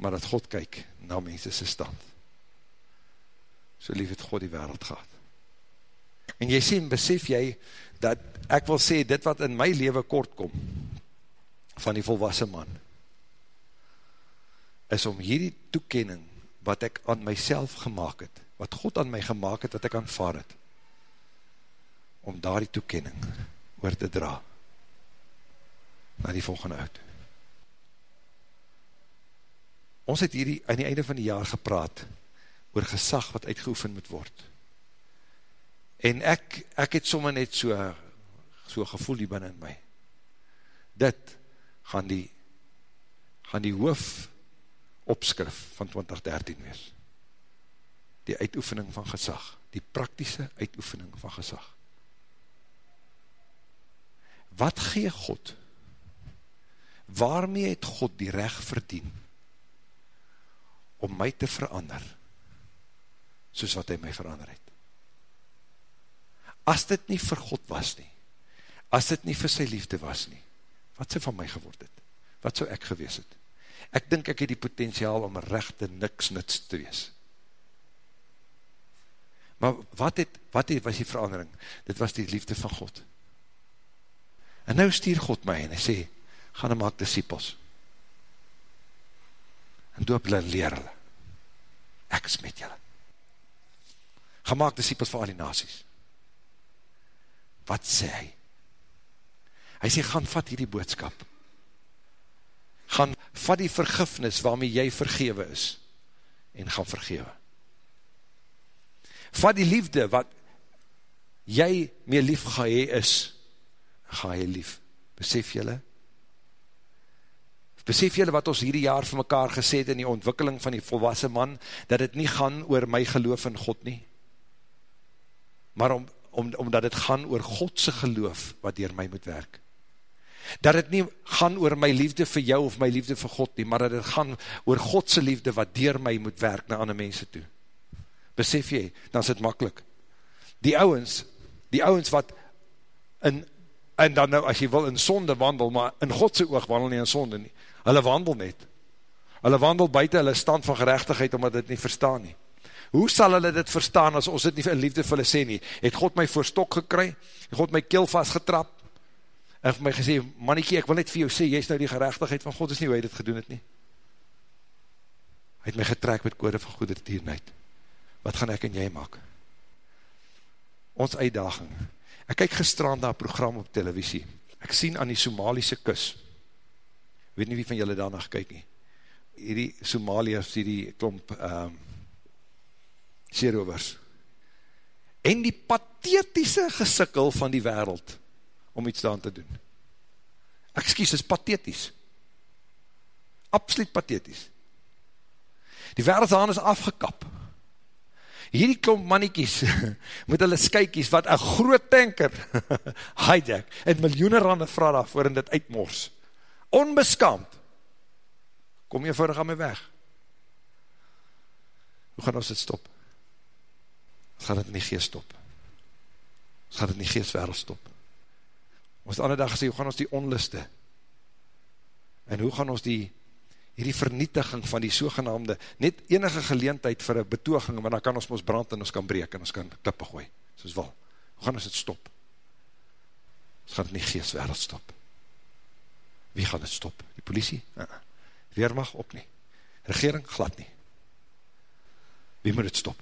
[SPEAKER 2] maar dat God kyk na mense sy stand. So lief het God die wereld gehad. En jy sê, besef jy, dat ek wil sê, dit wat in my leven kort kom, van die volwassen man, is om hierdie toekenning, wat ek aan myself gemaakt het, wat God aan my gemaakt het, wat ek aanvaar het, om daar die toekenning oor te dra, na die volgende uit. Ons het hierdie aan die einde van die jaar gepraat oor gesag wat uitgeoefen moet word. En ek, ek het somme net so, so gevoel die binnen in my. Dit gaan die, gaan die hoof opskrif van 2013 wees. Die uitoefening van gesag. Die praktische uitoefening van gesag. Wat gee God? Waarmee het God die recht verdiend? Om my te verander, soos wat hy my verander het. As dit nie vir God was nie, as dit nie vir sy liefde was nie, wat sy van my geword het? Wat sou ek gewees het? Ek dink ek het die potentiaal om rechte niks nits te wees. Maar wat het, wat het was die verandering? Dit was die liefde van God. En nou stuur God my en hy sê, gaan en maak disciples en doop hulle leer hulle. Ek is met julle. Gemaak disciples vir al die nasies. Wat sê hy? Hy sê, gaan vat hierdie boodskap. Gaan vat die vergifnis waarmee jy vergewe is en gaan vergewe. Vat die liefde wat jy meer lief ga jy is, ga jy lief. Besef jylle? Besef julle wat ons hierdie jaar vir mekaar gesê het in die ontwikkeling van die volwassen man, dat het nie gaan oor my geloof in God nie, maar om, om, omdat het gaan oor Godse geloof wat dier my moet werk. Dat het nie gaan oor my liefde vir jou of my liefde vir God nie, maar dat het gaan oor Godse liefde wat dier my moet werk na ander mense toe. Besef jy, dan is het makkelijk. Die ouwens, die ouwens wat in, en dan nou as jy wil in sonde wandel, maar in Godse oog wandel nie in sonde nie, hulle wandel net. Hulle wandel buiten hulle stand van gerechtigheid, omdat dit nie verstaan nie. Hoe sal hulle dit verstaan, as ons dit nie in liefde vir hulle sê nie? Het God my voor stok gekry? Het God my keel vastgetrap? En vir my gesê, mannetjie, ek wil net vir jou sê, jy is nou die gerechtigheid van God, is nie hoe hy dit gedoen het nie. Hy het my getrek met kode van goedertierenheid. Wat gaan ek en jy maak? Ons uitdaging. Ek kyk gestrand na program op televisie. Ek sien aan die Somaliese kus. Weet nie wie van julle daarna gekyk nie hierdie Somaliërs, hierdie klomp um, seerovers, en die pathetiese gesikkel van die wereld, om iets daan te doen. Excuse, is pathetisch. Absoluut pathetisch. Die wereldshaan is afgekap. Hierdie klomp mannetjies, met hulle skykies, wat een groot tanker, hijack, en miljoene rande vraag daarvoor en dit uitmors. Onbeskaamd kom eenvoudig aan my weg. Hoe gaan ons dit stop? Ons gaan dit in die geest stop. Ons gaan dit in die geestwereld stop. Ons het ander dag gesê, hoe gaan ons die onliste, en hoe gaan ons die, hierdie vernietiging van die sogenaamde, net enige geleentheid vir een betoging, want dan kan ons ons brand en ons kan breek, en ons kan klippe gooi, soos wel. Hoe gaan ons dit stop? Ons gaan dit in die geestwereld stop. Wie gaan dit stop? Die politie? Uh -uh weermag op nie, regering glad nie. Wie moet het stop?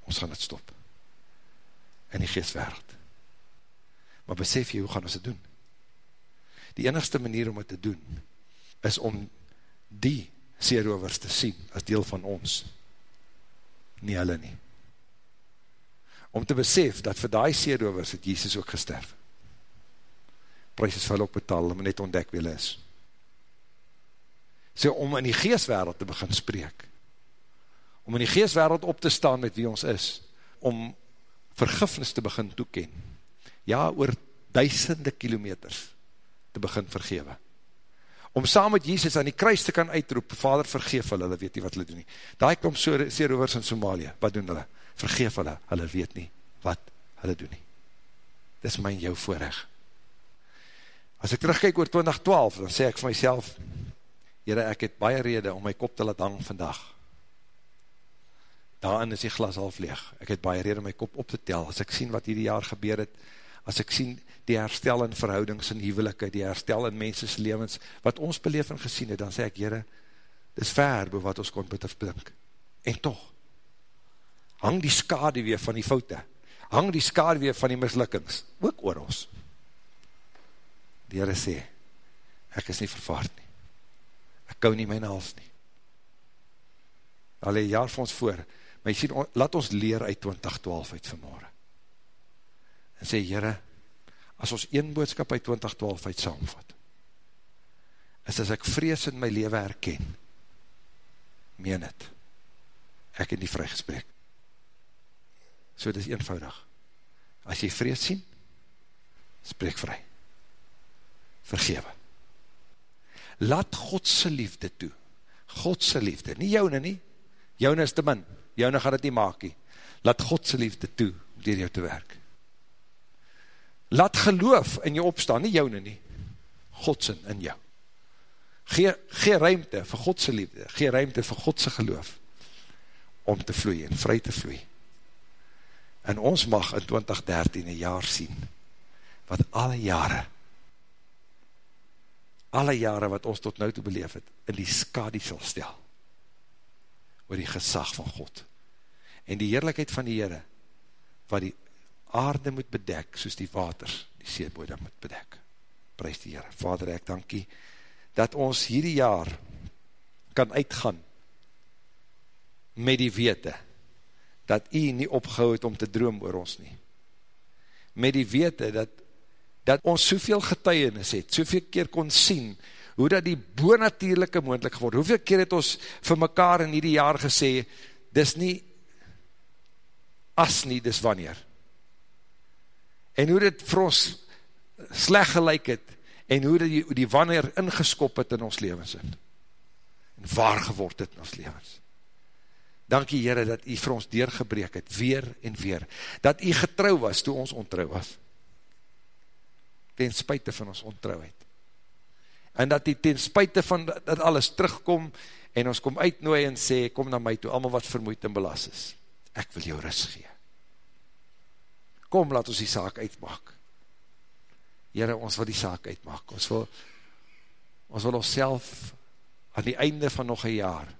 [SPEAKER 2] Ons gaan het stop. In die geestwereld. Maar besef jy, hoe gaan ons het doen? Die enigste manier om het te doen, is om die seerovers te sien, as deel van ons. Nie hulle nie. Om te besef, dat vir die seerovers het Jesus ook gesterf. Prijs is vir hulle ook betaal, om net ontdek wie hulle is. Sê om in die geestwereld te begin spreek, om in die geestwereld op te staan met wie ons is, om vergifnis te begin toeken, ja, oor duisende kilometers te begin vergewe, om saam met Jesus aan die kruis te kan uitroep, Vader vergeef hulle, hulle weet nie wat hulle doen nie, daar kom seerovers in Somalië, wat doen hulle? Vergeef hulle, hulle weet nie wat hulle doen nie. Dit is my en jou voorrecht. As ek terugkijk oor 2012, dan sê ek vir myself, Heere, ek het baie rede om my kop te laat hang vandag. Daarin is die glas half leeg. Ek het baie rede om my kop op te tel. As ek sien wat hierdie jaar gebeur het, as ek sien die herstel in verhoudings en huwelike, die herstel in mensens levens, wat ons beleef en gesien het, dan sê ek, Heere, dit is ver bo wat ons kon bid of blink. En toch, hang die skade weer van die foute, hang die skade weer van die mislukkings, ook oor ons. Die Heere sê, ek is nie vervaard nie ek kou nie my naals nie. Al een jaar vir ons voor, maar jy sien, laat ons leer uit 2012 uit vanmorgen. En sê, Heere, as ons een boodskap uit 2012 uit saamvat, is as ek vrees in my leven herken, meen het, ek in die vrygesprek. So, dit is eenvoudig. As jy vrees sien, spreek vry. Vergewe. Laat Godse liefde toe, Godse liefde, nie joune nie, joune is te min, joune gaan het nie maak nie, laat Godse liefde toe, om dier jou te werk. Laat geloof in jou opstaan, nie joune nie, Godse in jou. Gee, gee ruimte vir Godse liefde, gee ruimte vir Godse geloof, om te vloei en vry te vloei. En ons mag in 2013 een jaar sien, wat alle jare alle jare wat ons tot nou toe beleef het, in die skadie sal stel, oor die gesag van God, en die heerlijkheid van die Heere, wat die aarde moet bedek, soos die waters, die seebode moet bedek. Prijs die Heere. Vader, ek dankie, dat ons hierdie jaar kan uitgaan, met die wete, dat u nie opgehou het om te droom oor ons nie. Met die wete, dat dat ons soveel getuienis het, soveel keer kon sien, hoe dat die boonatuurlijke moendlik geword, hoeveel keer het ons vir mekaar in hierdie jaar gesê, dis nie as nie, dis wanneer. En hoe dit vir ons sleg gelijk het, en hoe die, die wanneer ingeskop het in ons levens in, en waar geword het in ons levens. Dankie Heere, dat u vir ons deurgebreek het, weer en weer, dat u getrouw was, toe ons ontrouw was, ten spuite van ons ontrouheid. En dat die ten spuite van dat alles terugkom, en ons kom uitnooi en sê, kom na my toe, allemaal wat vermoeid en belas is. Ek wil jou rust gee. Kom, laat ons die saak uitmaak. Heren, ons wil die saak uitmaak. Ons wil, ons wil ons self aan die einde van nog een jaar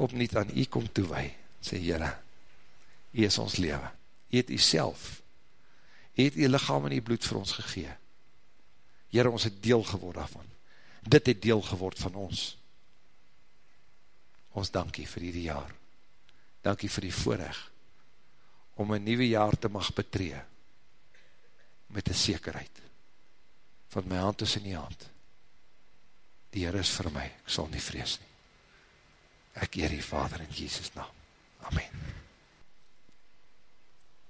[SPEAKER 2] op niet aan u kom toewee. Sê, Heren, u is ons leven. U het u self, het u lichaam en u bloed vir ons gegee. Heren, ons het deel geword daarvan. Dit het deel geword van ons. Ons dankie vir die jaar. Dankie vir die voorrecht om een nieuwe jaar te mag betree met die zekerheid van my hand is in die hand. Die Heer is vir my, ek sal nie vrees nie. Ek eer die Vader in Jesus naam. Amen.